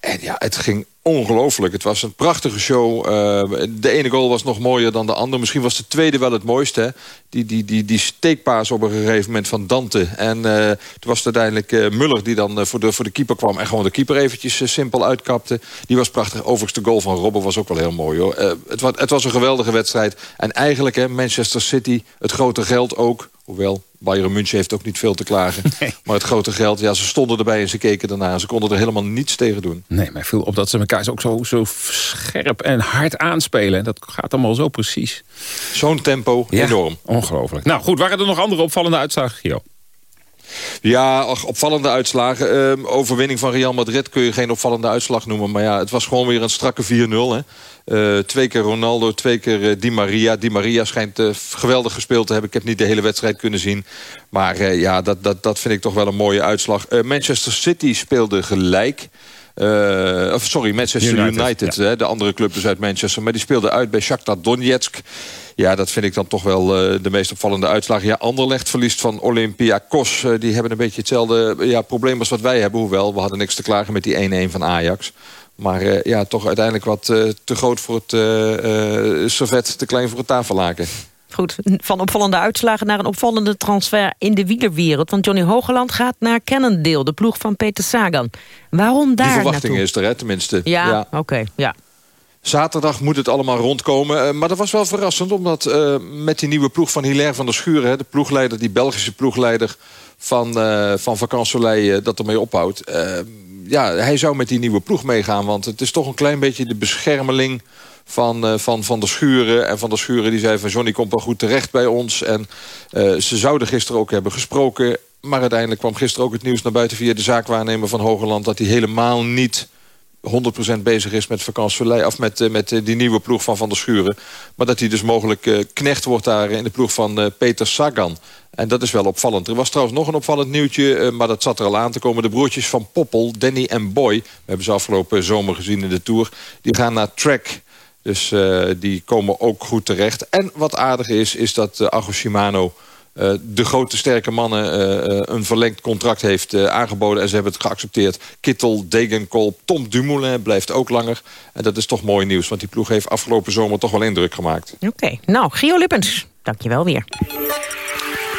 En ja, het ging ongelooflijk. Het was een prachtige show. Uh, de ene goal was nog mooier dan de andere. Misschien was de tweede wel het mooiste. Hè? Die, die, die, die steekpaas op een gegeven moment van Dante. En uh, toen was het uiteindelijk uh, Muller die dan voor, de, voor de keeper kwam... en gewoon de keeper eventjes simpel uitkapte. Die was prachtig. Overigens de goal van Robben was ook wel heel mooi. Hoor. het, was, het was een geweldige wedstrijd. En eigenlijk, hè, Manchester City, het grote geld ook... Hoewel, Bayern München heeft ook niet veel te klagen. Nee. Maar het grote geld, ja, ze stonden erbij en ze keken ernaar. Ze konden er helemaal niets tegen doen. Nee, maar viel op dat ze elkaar ook zo, zo scherp en hard aanspelen. Dat gaat allemaal zo precies. Zo'n tempo, ja, enorm. Ongelooflijk. Nou goed, waren er nog andere opvallende uitslagen, Gio? Ja, opvallende uitslagen. Uh, overwinning van Real Madrid kun je geen opvallende uitslag noemen. Maar ja, het was gewoon weer een strakke 4-0. Uh, twee keer Ronaldo, twee keer uh, Di Maria. Di Maria schijnt uh, geweldig gespeeld te hebben. Ik heb niet de hele wedstrijd kunnen zien. Maar ja, dat, dat, dat vind ik toch wel een mooie uitslag. Manchester City speelde gelijk. Uh, of sorry, Manchester United, United ja. hè, de andere club dus uit Manchester. Maar die speelde uit bij Shakhtar Donetsk. Ja, dat vind ik dan toch wel uh, de meest opvallende uitslag. Ja, Anderlecht verliest van Olympiakos. Uh, die hebben een beetje hetzelfde ja, probleem als wat wij hebben. Hoewel, we hadden niks te klagen met die 1-1 van Ajax. Maar uh, ja, toch uiteindelijk wat te groot voor het servet, te klein voor het tafellaken. Goed, van opvallende uitslagen naar een opvallende transfer in de wielerwereld. Want Johnny Hogeland gaat naar Cannondale, de ploeg van Peter Sagan. Waarom daar Die verwachting naartoe? is er, hè, tenminste. Ja, ja. oké, okay, ja. Zaterdag moet het allemaal rondkomen. Uh, maar dat was wel verrassend, omdat uh, met die nieuwe ploeg van Hilaire van der Schuren... de ploegleider, die Belgische ploegleider van, uh, van Vakant Soleil... dat ermee ophoudt. ja, hij zou met die nieuwe ploeg meegaan, want het is toch een klein beetje de beschermeling van, van Van der Schuren. En Van der Schuren die zei van Johnny komt wel goed terecht bij ons. En ze zouden gisteren ook hebben gesproken. Maar uiteindelijk kwam gisteren ook het nieuws naar buiten... via de zaakwaarnemer van Hogeland... dat hij helemaal niet 100% bezig is met vakantie of met, eh, met eh, die nieuwe ploeg van Van der Schuren. Maar dat hij dus mogelijk knecht wordt daar in de ploeg van Peter Sagan. En dat is wel opvallend. Er was trouwens nog een opvallend nieuwtje, maar dat zat er al aan te komen. De broertjes van Poppel, Danny en Boy, we hebben ze afgelopen zomer gezien in de Tour... die gaan naar Trek. Dus die komen ook goed terecht. En wat aardig is, is dat uh, Argo Shimano uh, de grote sterke mannen uh, een verlengd contract heeft uh, aangeboden. En ze hebben het geaccepteerd. Kittel, Degenkolb, Tom Dumoulin blijft ook langer. En dat is toch mooi nieuws. Want die ploeg heeft afgelopen zomer toch wel indruk gemaakt. Oké, okay. nou, Gio Lippens, dankjewel weer.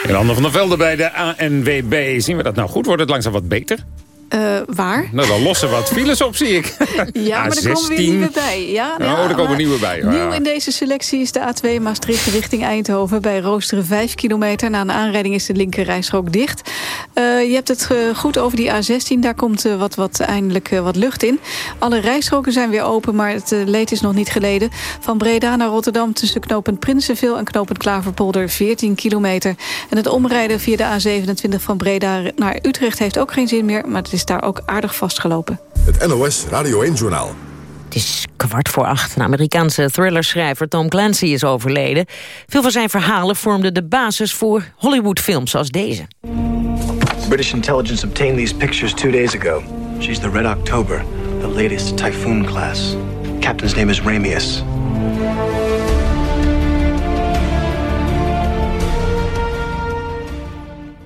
En Ander van der Velde bij de ANWB. Zien we dat nou goed? Wordt het langzaam wat beter? Uh, waar? Nou, dan lossen wat files op, zie ik. Ja, maar er komen weer nieuwe bij. Ja, oh, ja, er komen nieuwe bij. Nieuw in deze selectie is de A2 Maastricht richting Eindhoven. Bij Roosteren 5 kilometer. Na een aanrijding is de linker rijstrook dicht. Uh, je hebt het uh, goed over die A16. Daar komt wat, wat, eindelijk wat lucht in. Alle rijstroken zijn weer open, maar het leed is nog niet geleden. Van Breda naar Rotterdam tussen knooppunt Prinsenveel... en knooppunt Klaverpolder 14 kilometer. En het omrijden via de A27 van Breda naar Utrecht heeft ook geen zin meer... maar het is daar ook aardig vastgelopen. Het NOS Radio 1-journaal. Het is kwart voor acht. Een Amerikaanse thrillerschrijver Tom Clancy is overleden. Veel van zijn verhalen vormden de basis voor Hollywoodfilms zoals deze. British intelligence obtained these pictures two days ago. She's the Red October, the latest Typhoon class. Captain's name is Ramius.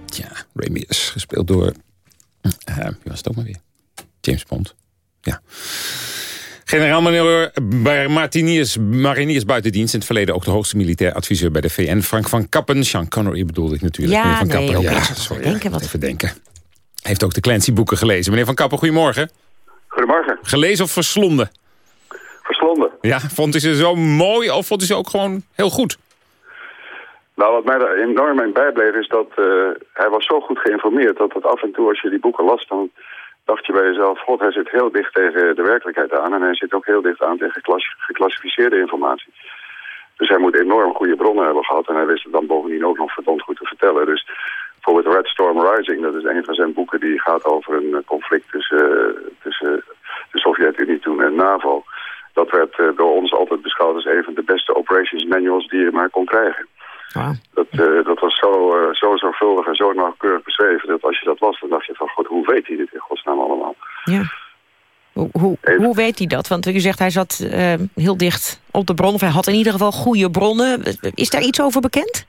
Ja, Ramius, gespeeld door wie was het ook maar weer? James Bond. Ja. Generaal-major Martiniers, Mariniers buitendienst... in het verleden ook de hoogste militair adviseur bij de VN. Frank van Kappen, Sean Connery bedoelde ik natuurlijk. Ja, meneer van nee, Kappen. ja, sorry, denken, wat... even denken. Heeft ook de Clancy-boeken gelezen. Meneer van Kappen, goedemorgen. Goedemorgen. Gelezen of verslonden? Verslonden. Ja, vond u ze zo mooi of vond u ze ook gewoon heel goed? Nou, wat mij daar enorm in bijbleef is dat uh, hij was zo goed geïnformeerd... dat het af en toe als je die boeken las, dan dacht je bij jezelf... god, hij zit heel dicht tegen de werkelijkheid aan... en hij zit ook heel dicht aan tegen geclassificeerde informatie. Dus hij moet enorm goede bronnen hebben gehad... en hij wist het dan bovendien ook nog verdomd goed te vertellen. Dus bijvoorbeeld Red Storm Rising, dat is een van zijn boeken... die gaat over een conflict tussen, tussen de Sovjet-Unie toen en NAVO. Dat werd door ons altijd beschouwd als een van de beste operations manuals die je maar kon krijgen. Wow. Dat, uh, dat was zo, uh, zo zorgvuldig en zo nauwkeurig beschreven... dat als je dat las, dan dacht je van... God, hoe weet hij dit in godsnaam allemaal? Ja. Hoe, hoe, hoe weet hij dat? Want u zegt hij zat uh, heel dicht op de bron... of hij had in ieder geval goede bronnen. Is daar iets over bekend?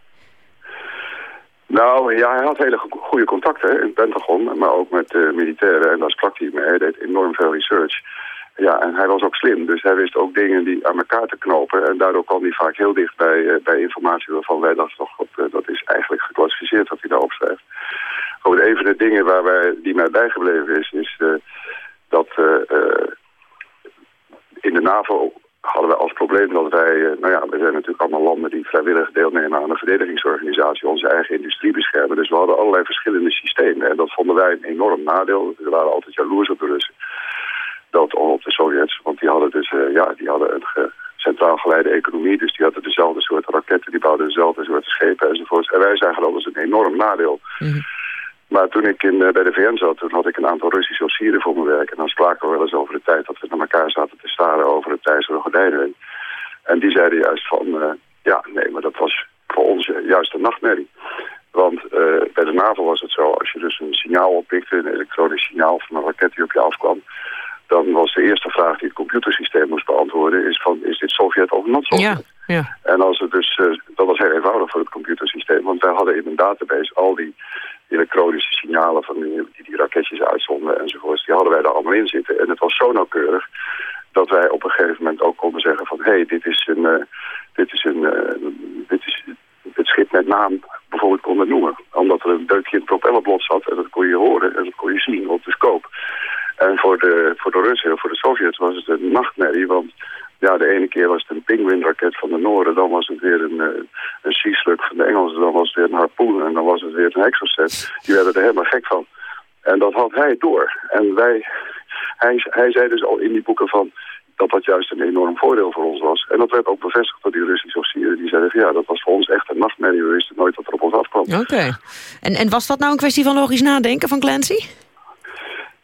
Nou, ja, hij had hele goede contacten in het Pentagon... maar ook met militairen. En daar sprak hij mee. Hij deed enorm veel research... Ja, en hij was ook slim, dus hij wist ook dingen die aan elkaar te knopen. En daardoor kwam hij vaak heel dicht bij, uh, bij informatie waarvan wij dachten, toch, dat, uh, dat is eigenlijk geclassificeerd wat hij daar opschrijft. Ook een van de dingen waar wij, die mij bijgebleven is, is uh, dat in de NAVO hadden wij als probleem dat wij, nou ja, we zijn natuurlijk allemaal landen die vrijwillig deelnemen aan een verdedigingsorganisatie, onze eigen industrie beschermen. Dus we hadden allerlei verschillende systemen en dat vonden wij een enorm nadeel. We waren altijd jaloers op de Russen dat op de Sovjets. Want die hadden dus uh, ja, die hadden een ge centraal geleide economie. Dus die hadden dezelfde soort raketten, die bouwden dezelfde soort schepen enzovoorts. En wij zagen dat als een enorm nadeel. Mm -hmm. Maar toen ik in, uh, bij de VN zat, toen had ik een aantal Russische officieren voor mijn werk. En dan spraken we wel eens over de tijd dat we naar elkaar zaten te staren over het ijzeren gordijnen. En die zeiden juist van, uh, ja, nee, maar dat was voor ons juist een nachtmerrie. Want uh, bij de NAVO was het zo, als je dus een signaal oppikte, een elektronisch signaal van een raket die op je afkwam, dan was de eerste vraag die het computersysteem moest beantwoorden... is van, is dit Sovjet of not Sovjet? Ja, ja. En als het dus, uh, dat was heel eenvoudig voor het computersysteem... want wij hadden in een database al die elektronische signalen... van die, die, die raketjes uitzonden enzovoorts... die hadden wij daar allemaal in zitten. En het was zo nauwkeurig dat wij op een gegeven moment ook konden zeggen van... hé, hey, dit is een... Uh, dit is een uh, dit is het schip met naam bijvoorbeeld konden noemen. Omdat er een deukje in het propellerblad zat en dat kon je horen en dat kon je zien op de scope. En voor de, voor de Russen, voor de Sovjets was het een nachtmerrie, want ja, de was het een Penguin-raket van de Noorden. Dan was het weer een, uh, een Sea-Slug van de Engelsen. Dan was het weer een harpoen en dan was het weer een exocet. Die werden er helemaal gek van. En dat had hij door. En wij, hij, hij zei dus al in die boeken van dat dat juist een enorm voordeel voor ons was. En dat werd ook bevestigd door die Russische officieren. Die zeiden van ja, dat was voor ons echt een nachtmerrie. We wisten nooit wat er op ons afkwam. Oké. En, en was dat nou een kwestie van logisch nadenken van Clancy?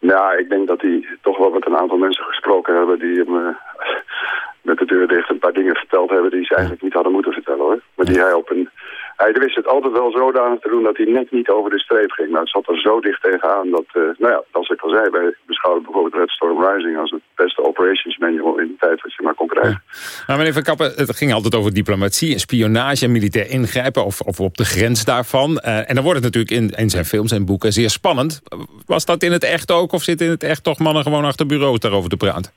Nou, ik denk dat hij toch wel met een aantal mensen gesproken hebben... die hem uh, met de deur dicht een paar dingen verteld hebben... die ze eigenlijk niet hadden moeten vertellen, hoor. Maar die hij op een hij wist het altijd wel zodanig te doen dat hij net niet over de streep ging. Nou, het zat er zo dicht tegenaan dat, uh, nou ja, als ik al zei, wij beschouwen bijvoorbeeld Red Storm Rising als het beste operations manual in de tijd wat je maar kon krijgen. Nou, meneer Van Kappen, het ging altijd over diplomatie en spionage en militair ingrijpen of, of op de grens daarvan. Uh, en dan wordt het natuurlijk in, in zijn films en boeken zeer spannend. Was dat in het echt ook of zitten in het echt toch mannen gewoon achter bureaus daarover te praten?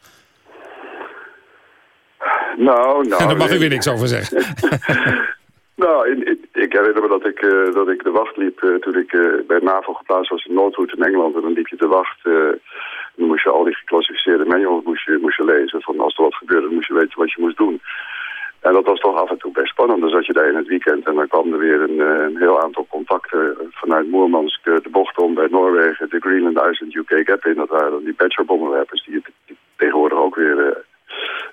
Nou, nou... En daar mag u weer niks over zeggen. Nou, ik herinner me dat ik, uh, dat ik de wacht liep uh, toen ik uh, bij NAVO geplaatst was in Noordhoed in Engeland. En dan liep je de wacht. dan moest je al die geclassificeerde manuals moest je, moest je lezen. Van als er wat gebeurde, moest je weten wat je moest doen. En dat was toch af en toe best spannend. Dan zat je daar in het weekend en dan kwam er weer een, een heel aantal contacten vanuit Moermansk de bocht om bij Noorwegen, de Greenland Iceland UK Gap in. Dat waren dan die Badger-bommenwerpers die je tegenwoordig ook weer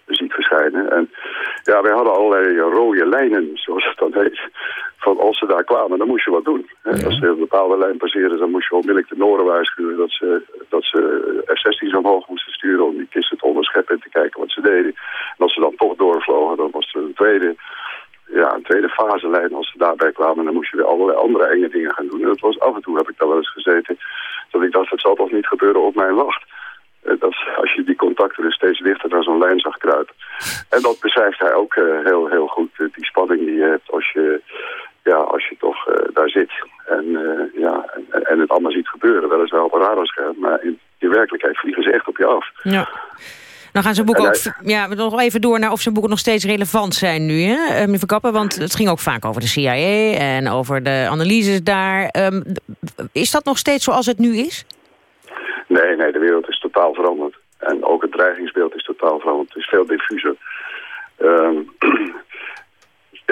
ziet verschijnen. En ja, wij hadden allerlei rode lijnen, zoals het dan heet. Van als ze daar kwamen, dan moest je wat doen. Als ze een bepaalde lijn passeerden, dan moest je onmiddellijk de Noren waarschuwen... dat ze, dat ze F-16's omhoog moesten sturen om die kisten te onderscheppen... en te kijken wat ze deden. En als ze dan toch doorvlogen, dan was er een tweede ja, een tweede faselijn. Als ze daarbij kwamen, dan moest je weer allerlei andere enge dingen gaan doen. En dat was af en toe heb ik daar wel eens gezeten. Dat ik dacht, het zal toch niet gebeuren op mijn wacht. Eh, dat, als je die contacten dus steeds dichter naar zo'n lijn zag kruipen. En dat beschrijft hij ook uh, heel, heel goed. Uh, die spanning die je hebt als je, ja, als je toch daar zit. En, ja, en, en, het allemaal ziet gebeuren. Weliswaar op een radarscherm. Maar in, in werkelijkheid vliegen ze echt op je af. Ja. Dan gaan zijn boeken ook... Ja, nog even door naar of zijn boeken nog steeds relevant zijn nu, hè, meneer Verkappen? Want het ging ook vaak over de CIA en over de analyses daar. Um, is dat nog steeds zoals het nu is? Nee, nee, de wereld is totaal veranderd. En ook het dreigingsbeeld is totaal veranderd. Het is veel diffuser. Um,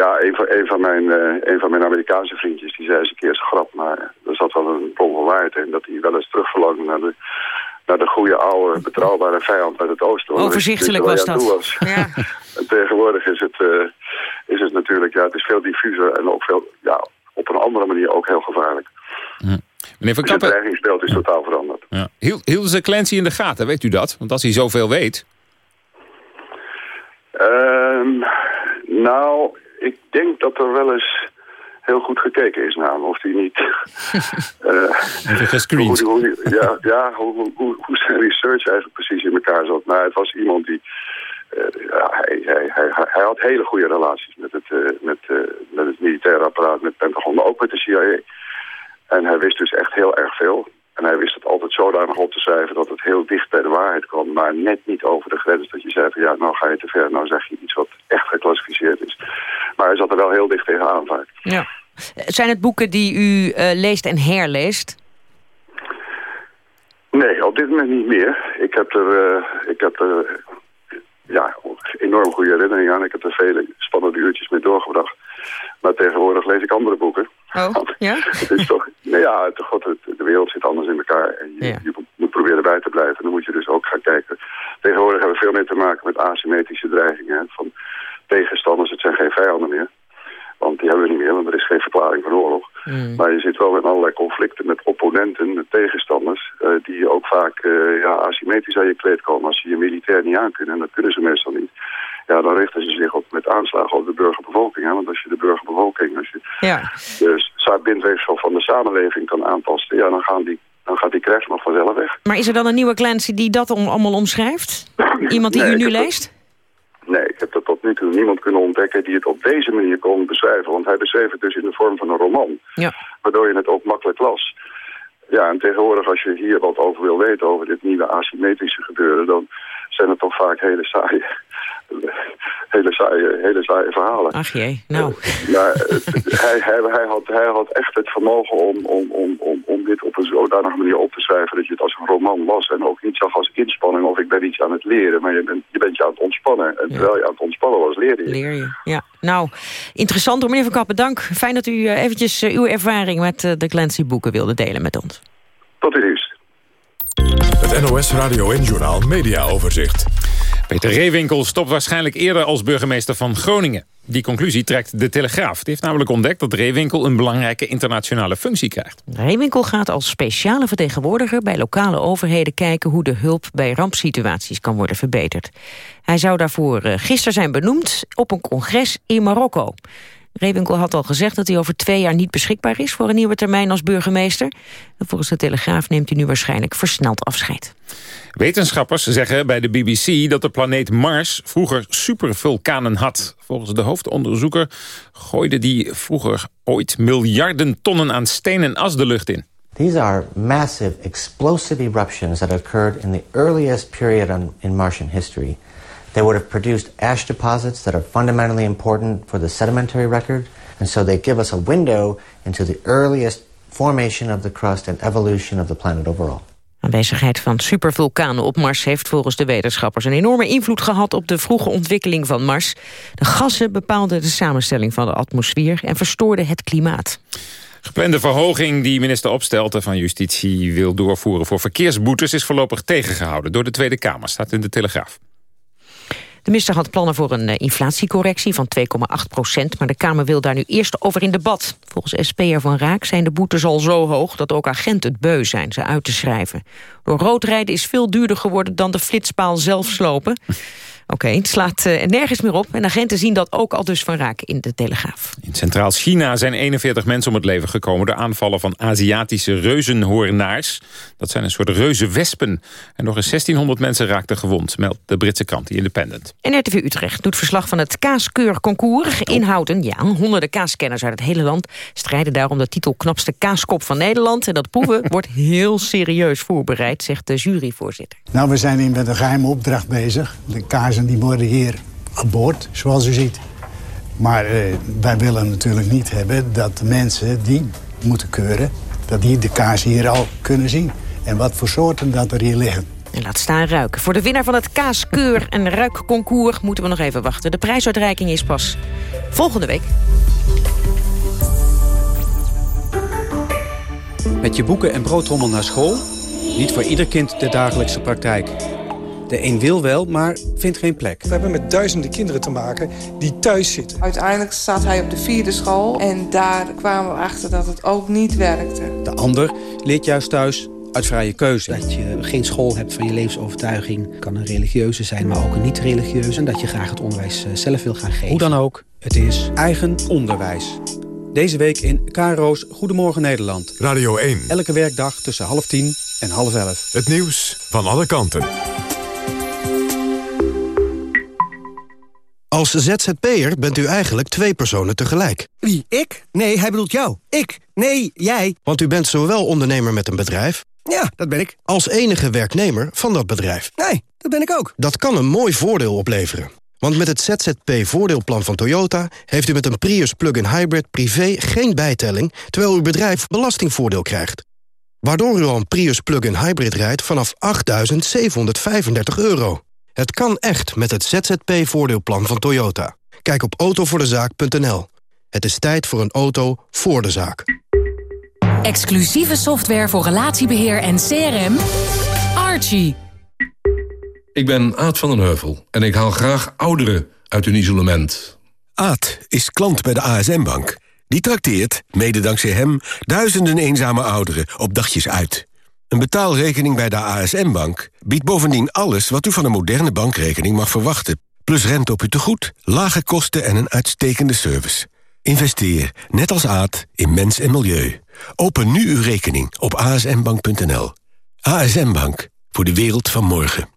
ja, een van, een, van mijn, uh, een van mijn Amerikaanse vriendjes, die zei eens een keer grap, maar er zat wel een bron van waarheid in, dat hij wel eens terugverlangde naar de, naar de goede oude, betrouwbare vijand uit het oosten. Overzichtelijk was dat. Was. Ja. en tegenwoordig is het, uh, is het natuurlijk, ja, het is veel diffuser en ook veel, ja, op een andere manier ook heel gevaarlijk. Hm. Meneer Van Kappen... Het dreigingsbeeld is totaal veranderd. Ja. Hielden ze Clancy in de gaten, weet u dat? Want als hij zoveel weet... Um, nou, ik denk dat er wel eens heel goed gekeken is naar hem. Of hij niet... uh, gescreend. Hoe, hoe, ja, ja hoe, hoe, hoe, zijn research eigenlijk precies in elkaar zat. Maar het was iemand die... Uh, ja, hij, hij, hij, hij, had hele goede relaties met het, uh, met, met het militaire apparaat, met Pentagon, maar ook met de CIA. En hij wist dus echt heel erg veel. En hij wist het altijd zodanig op te schrijven dat het heel dicht bij de waarheid kwam. Maar net niet over de grens dat je zei van ja, nou ga je te ver. Nou zeg je iets wat echt geclassificeerd is. Maar hij zat er wel heel dicht tegenaan vaak. Ja. Zijn het boeken die u uh, leest en herleest? Nee, op dit moment niet meer. Ik heb er, uh, ik heb er ja, enorm goede herinneringen aan. Ik heb er vele spannende uurtjes mee doorgebracht. Maar tegenwoordig lees ik andere boeken. Oh, ja? het is toch, nou ja, God, de wereld zit anders in elkaar. En je, ja. je, moet proberen bij te blijven. Dan moet je dus ook gaan kijken. Tegenwoordig hebben we veel meer te maken met asymmetrische dreigingen. Van tegenstanders, het zijn geen vijanden meer. Want die hebben we niet meer, want er is geen verklaring van oorlog. Mm. Maar je zit wel in allerlei conflicten met opponenten, met tegenstanders... Uh, die ook vaak uh, ja, asymmetrisch aan je kleed komen als ze je militair niet aankunnen. En dat kunnen ze meestal niet ja, dan richten ze zich op met aanslagen op de burgerbevolking. Hè? Want als je de burgerbevolking, als je ja. de bindweefsel van de samenleving kan aanpassen, ja, dan, gaan die, dan gaat die crash nog vanzelf weg. Maar is er dan een nieuwe Clancy die dat om, allemaal omschrijft? Iemand die nee, u nu leest? Dat, nee, ik heb dat tot nu toe niemand kunnen ontdekken die het op deze manier kon beschrijven. Want hij beschreef het dus in de vorm van een roman. Ja. Waardoor je het ook makkelijk las. Ja, en tegenwoordig als je hier wat over wil weten over dit nieuwe asymmetrische gebeuren... dan zijn het toch vaak hele saaie, hele saaie, hele saaie verhalen. Ach jee, nou. Maar hij, hij, hij, had, hij had echt het vermogen om, om, om, om, om dit op een zodanige manier op te schrijven dat je het als een roman las en ook niet zag als inspanning of ik ben iets aan het leren, maar je bent je, bent je aan het ontspannen. En terwijl je aan het ontspannen was, leerde je. Leer je, ja. Nou, interessant hoor, meneer Van Kappen, dank. Fijn dat u eh, eventjes eh, uw ervaring met eh, de Clancy-boeken wilde delen met ons. Tot de nieuws. Het NOS Radio en Journaal Media Overzicht. Peter Reewinkel stopt waarschijnlijk eerder als burgemeester van Groningen. Die conclusie trekt de Telegraaf. Die heeft namelijk ontdekt dat Reewinkel een belangrijke internationale functie krijgt. Reewinkel gaat als speciale vertegenwoordiger bij lokale overheden kijken hoe de hulp bij rampsituaties kan worden verbeterd. Hij zou daarvoor eh, gisteren zijn benoemd op een congres in Marokko. Reewinkel had al gezegd dat hij over twee jaar niet beschikbaar is voor een nieuwe termijn als burgemeester. En volgens de Telegraaf neemt hij nu waarschijnlijk versneld afscheid. Wetenschappers zeggen bij de BBC dat de planeet Mars vroeger supervulkanen had. Volgens de hoofdonderzoeker gooide die vroeger ooit miljarden tonnen aan steen en as de lucht in. These are massive explosive eruptions that occurred in the earliest period in Martian history. They would have produced ash deposits that are fundamentally important for the sedimentary record. And so they give us a window into the earliest formation of the crust and evolution of the planet overall. Aanwezigheid van supervulkanen op Mars heeft volgens de wetenschappers een enorme invloed gehad op de vroege ontwikkeling van Mars. De gassen bepaalden de samenstelling van de atmosfeer en verstoorden het klimaat. Geplande verhoging die minister Opstelten van Justitie wil doorvoeren voor verkeersboetes is voorlopig tegengehouden door de Tweede Kamer, staat in de Telegraaf. De minister had plannen voor een eh, inflatiecorrectie van 2,8 procent... maar de Kamer wil daar nu eerst over in debat. Volgens SP'er Van Raak zijn de boetes al zo hoog... dat ook agenten het beu zijn ze uit te schrijven. Door roodrijden is veel duurder geworden dan de flitspaal zelf slopen. Oké, het slaat uh, nergens meer op. En agenten zien dat ook al dus van raak in de Telegraaf. In Centraal China zijn 41 mensen om het leven gekomen... door aanvallen van Aziatische reuzenhoornaars. Dat zijn een soort reuzenwespen. En nog eens 1600 mensen raakten gewond, meldt de Britse krant The Independent. En RTV Utrecht doet verslag van het kaaskeurconcours in Houten. Ja, honderden kaaskenners uit het hele land strijden daarom de titel knapste kaaskop van Nederland. En dat proeven wordt heel serieus voorbereid, zegt de juryvoorzitter. Nou, we zijn hier met een geheime opdracht bezig. De kaas en die worden hier geboord, zoals u ziet. Maar eh, wij willen natuurlijk niet hebben dat de mensen die moeten keuren... dat die de kaas hier al kunnen zien. En wat voor soorten dat er hier liggen. En laat staan ruiken. Voor de winnaar van het kaaskeur- en ruikconcours moeten we nog even wachten. De prijsuitreiking is pas volgende week. Met je boeken en broodtrommel naar school? Niet voor ieder kind de dagelijkse praktijk. De een wil wel, maar vindt geen plek. We hebben met duizenden kinderen te maken die thuis zitten. Uiteindelijk zat hij op de vierde school en daar kwamen we achter dat het ook niet werkte. De ander leert juist thuis uit vrije keuze. Dat je geen school hebt van je levensovertuiging. kan een religieuze zijn, maar ook een niet-religieuze. En dat je graag het onderwijs eh, zelf wil gaan geven. Hoe dan ook, het is eigen onderwijs. Deze week in KRO's Goedemorgen Nederland. Radio 1. Elke werkdag tussen half tien en half elf. Het nieuws van alle kanten. Als ZZP'er bent u eigenlijk twee personen tegelijk. Wie, ik? Nee, hij bedoelt jou. Ik? Nee, jij. Want u bent zowel ondernemer met een bedrijf... Ja, dat ben ik. ...als enige werknemer van dat bedrijf. Nee, dat ben ik ook. Dat kan een mooi voordeel opleveren. Want met het ZZP-voordeelplan van Toyota... heeft u met een Prius plug-in hybrid privé geen bijtelling... terwijl uw bedrijf belastingvoordeel krijgt. Waardoor u al een Prius plug-in hybrid rijdt vanaf 8.735 euro. Het kan echt met het ZZP-voordeelplan van Toyota. Kijk op autovoordezaak.nl. Het is tijd voor een auto voor de zaak. Exclusieve software voor relatiebeheer en CRM. Archie. Ik ben Aad van den Heuvel en ik haal graag ouderen uit hun isolement. Aad is klant bij de ASM-bank. Die trakteert, mede dankzij hem, duizenden eenzame ouderen op dagjes uit. Een betaalrekening bij de ASM-bank biedt bovendien alles... wat u van een moderne bankrekening mag verwachten. Plus rente op uw tegoed, lage kosten en een uitstekende service. Investeer, net als Aad, in mens en milieu. Open nu uw rekening op asmbank.nl. ASM Bank, voor de wereld van morgen.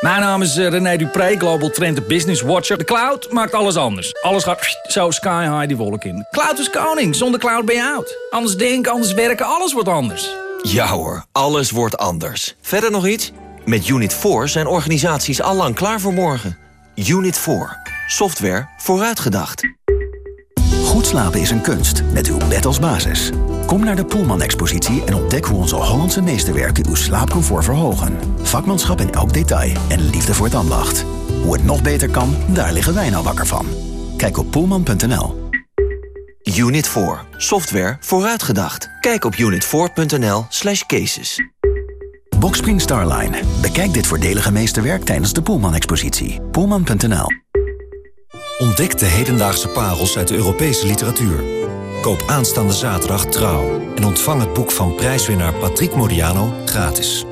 Mijn naam is eh, René Dupré, Global Trend Business Watcher. De cloud maakt alles anders. Alles gaat zo sky high die wolk in. Cloud is koning, zonder cloud ben je oud. Anders denken, anders werken, alles wordt anders. Ja hoor, alles wordt anders. Verder nog iets? Met Unit 4 zijn organisaties allang klaar voor morgen. Unit 4. Software vooruitgedacht. Goed slapen is een kunst, met uw bed als basis. Kom naar de Poelman-expositie en ontdek hoe onze Hollandse meesterwerken uw slaapcomfort verhogen. Vakmanschap in elk detail en liefde voor het ambacht. Hoe het nog beter kan, daar liggen wij nou wakker van. Kijk op poelman.nl. Unit 4. Software vooruitgedacht. Kijk op unit4.nl slash cases. Boxspring Starline. Bekijk dit voordelige meesterwerk tijdens de Poelman-expositie. Poelman.nl Ontdek de hedendaagse parels uit de Europese literatuur. Koop aanstaande zaterdag Trouw en ontvang het boek van prijswinnaar Patrick Modiano gratis.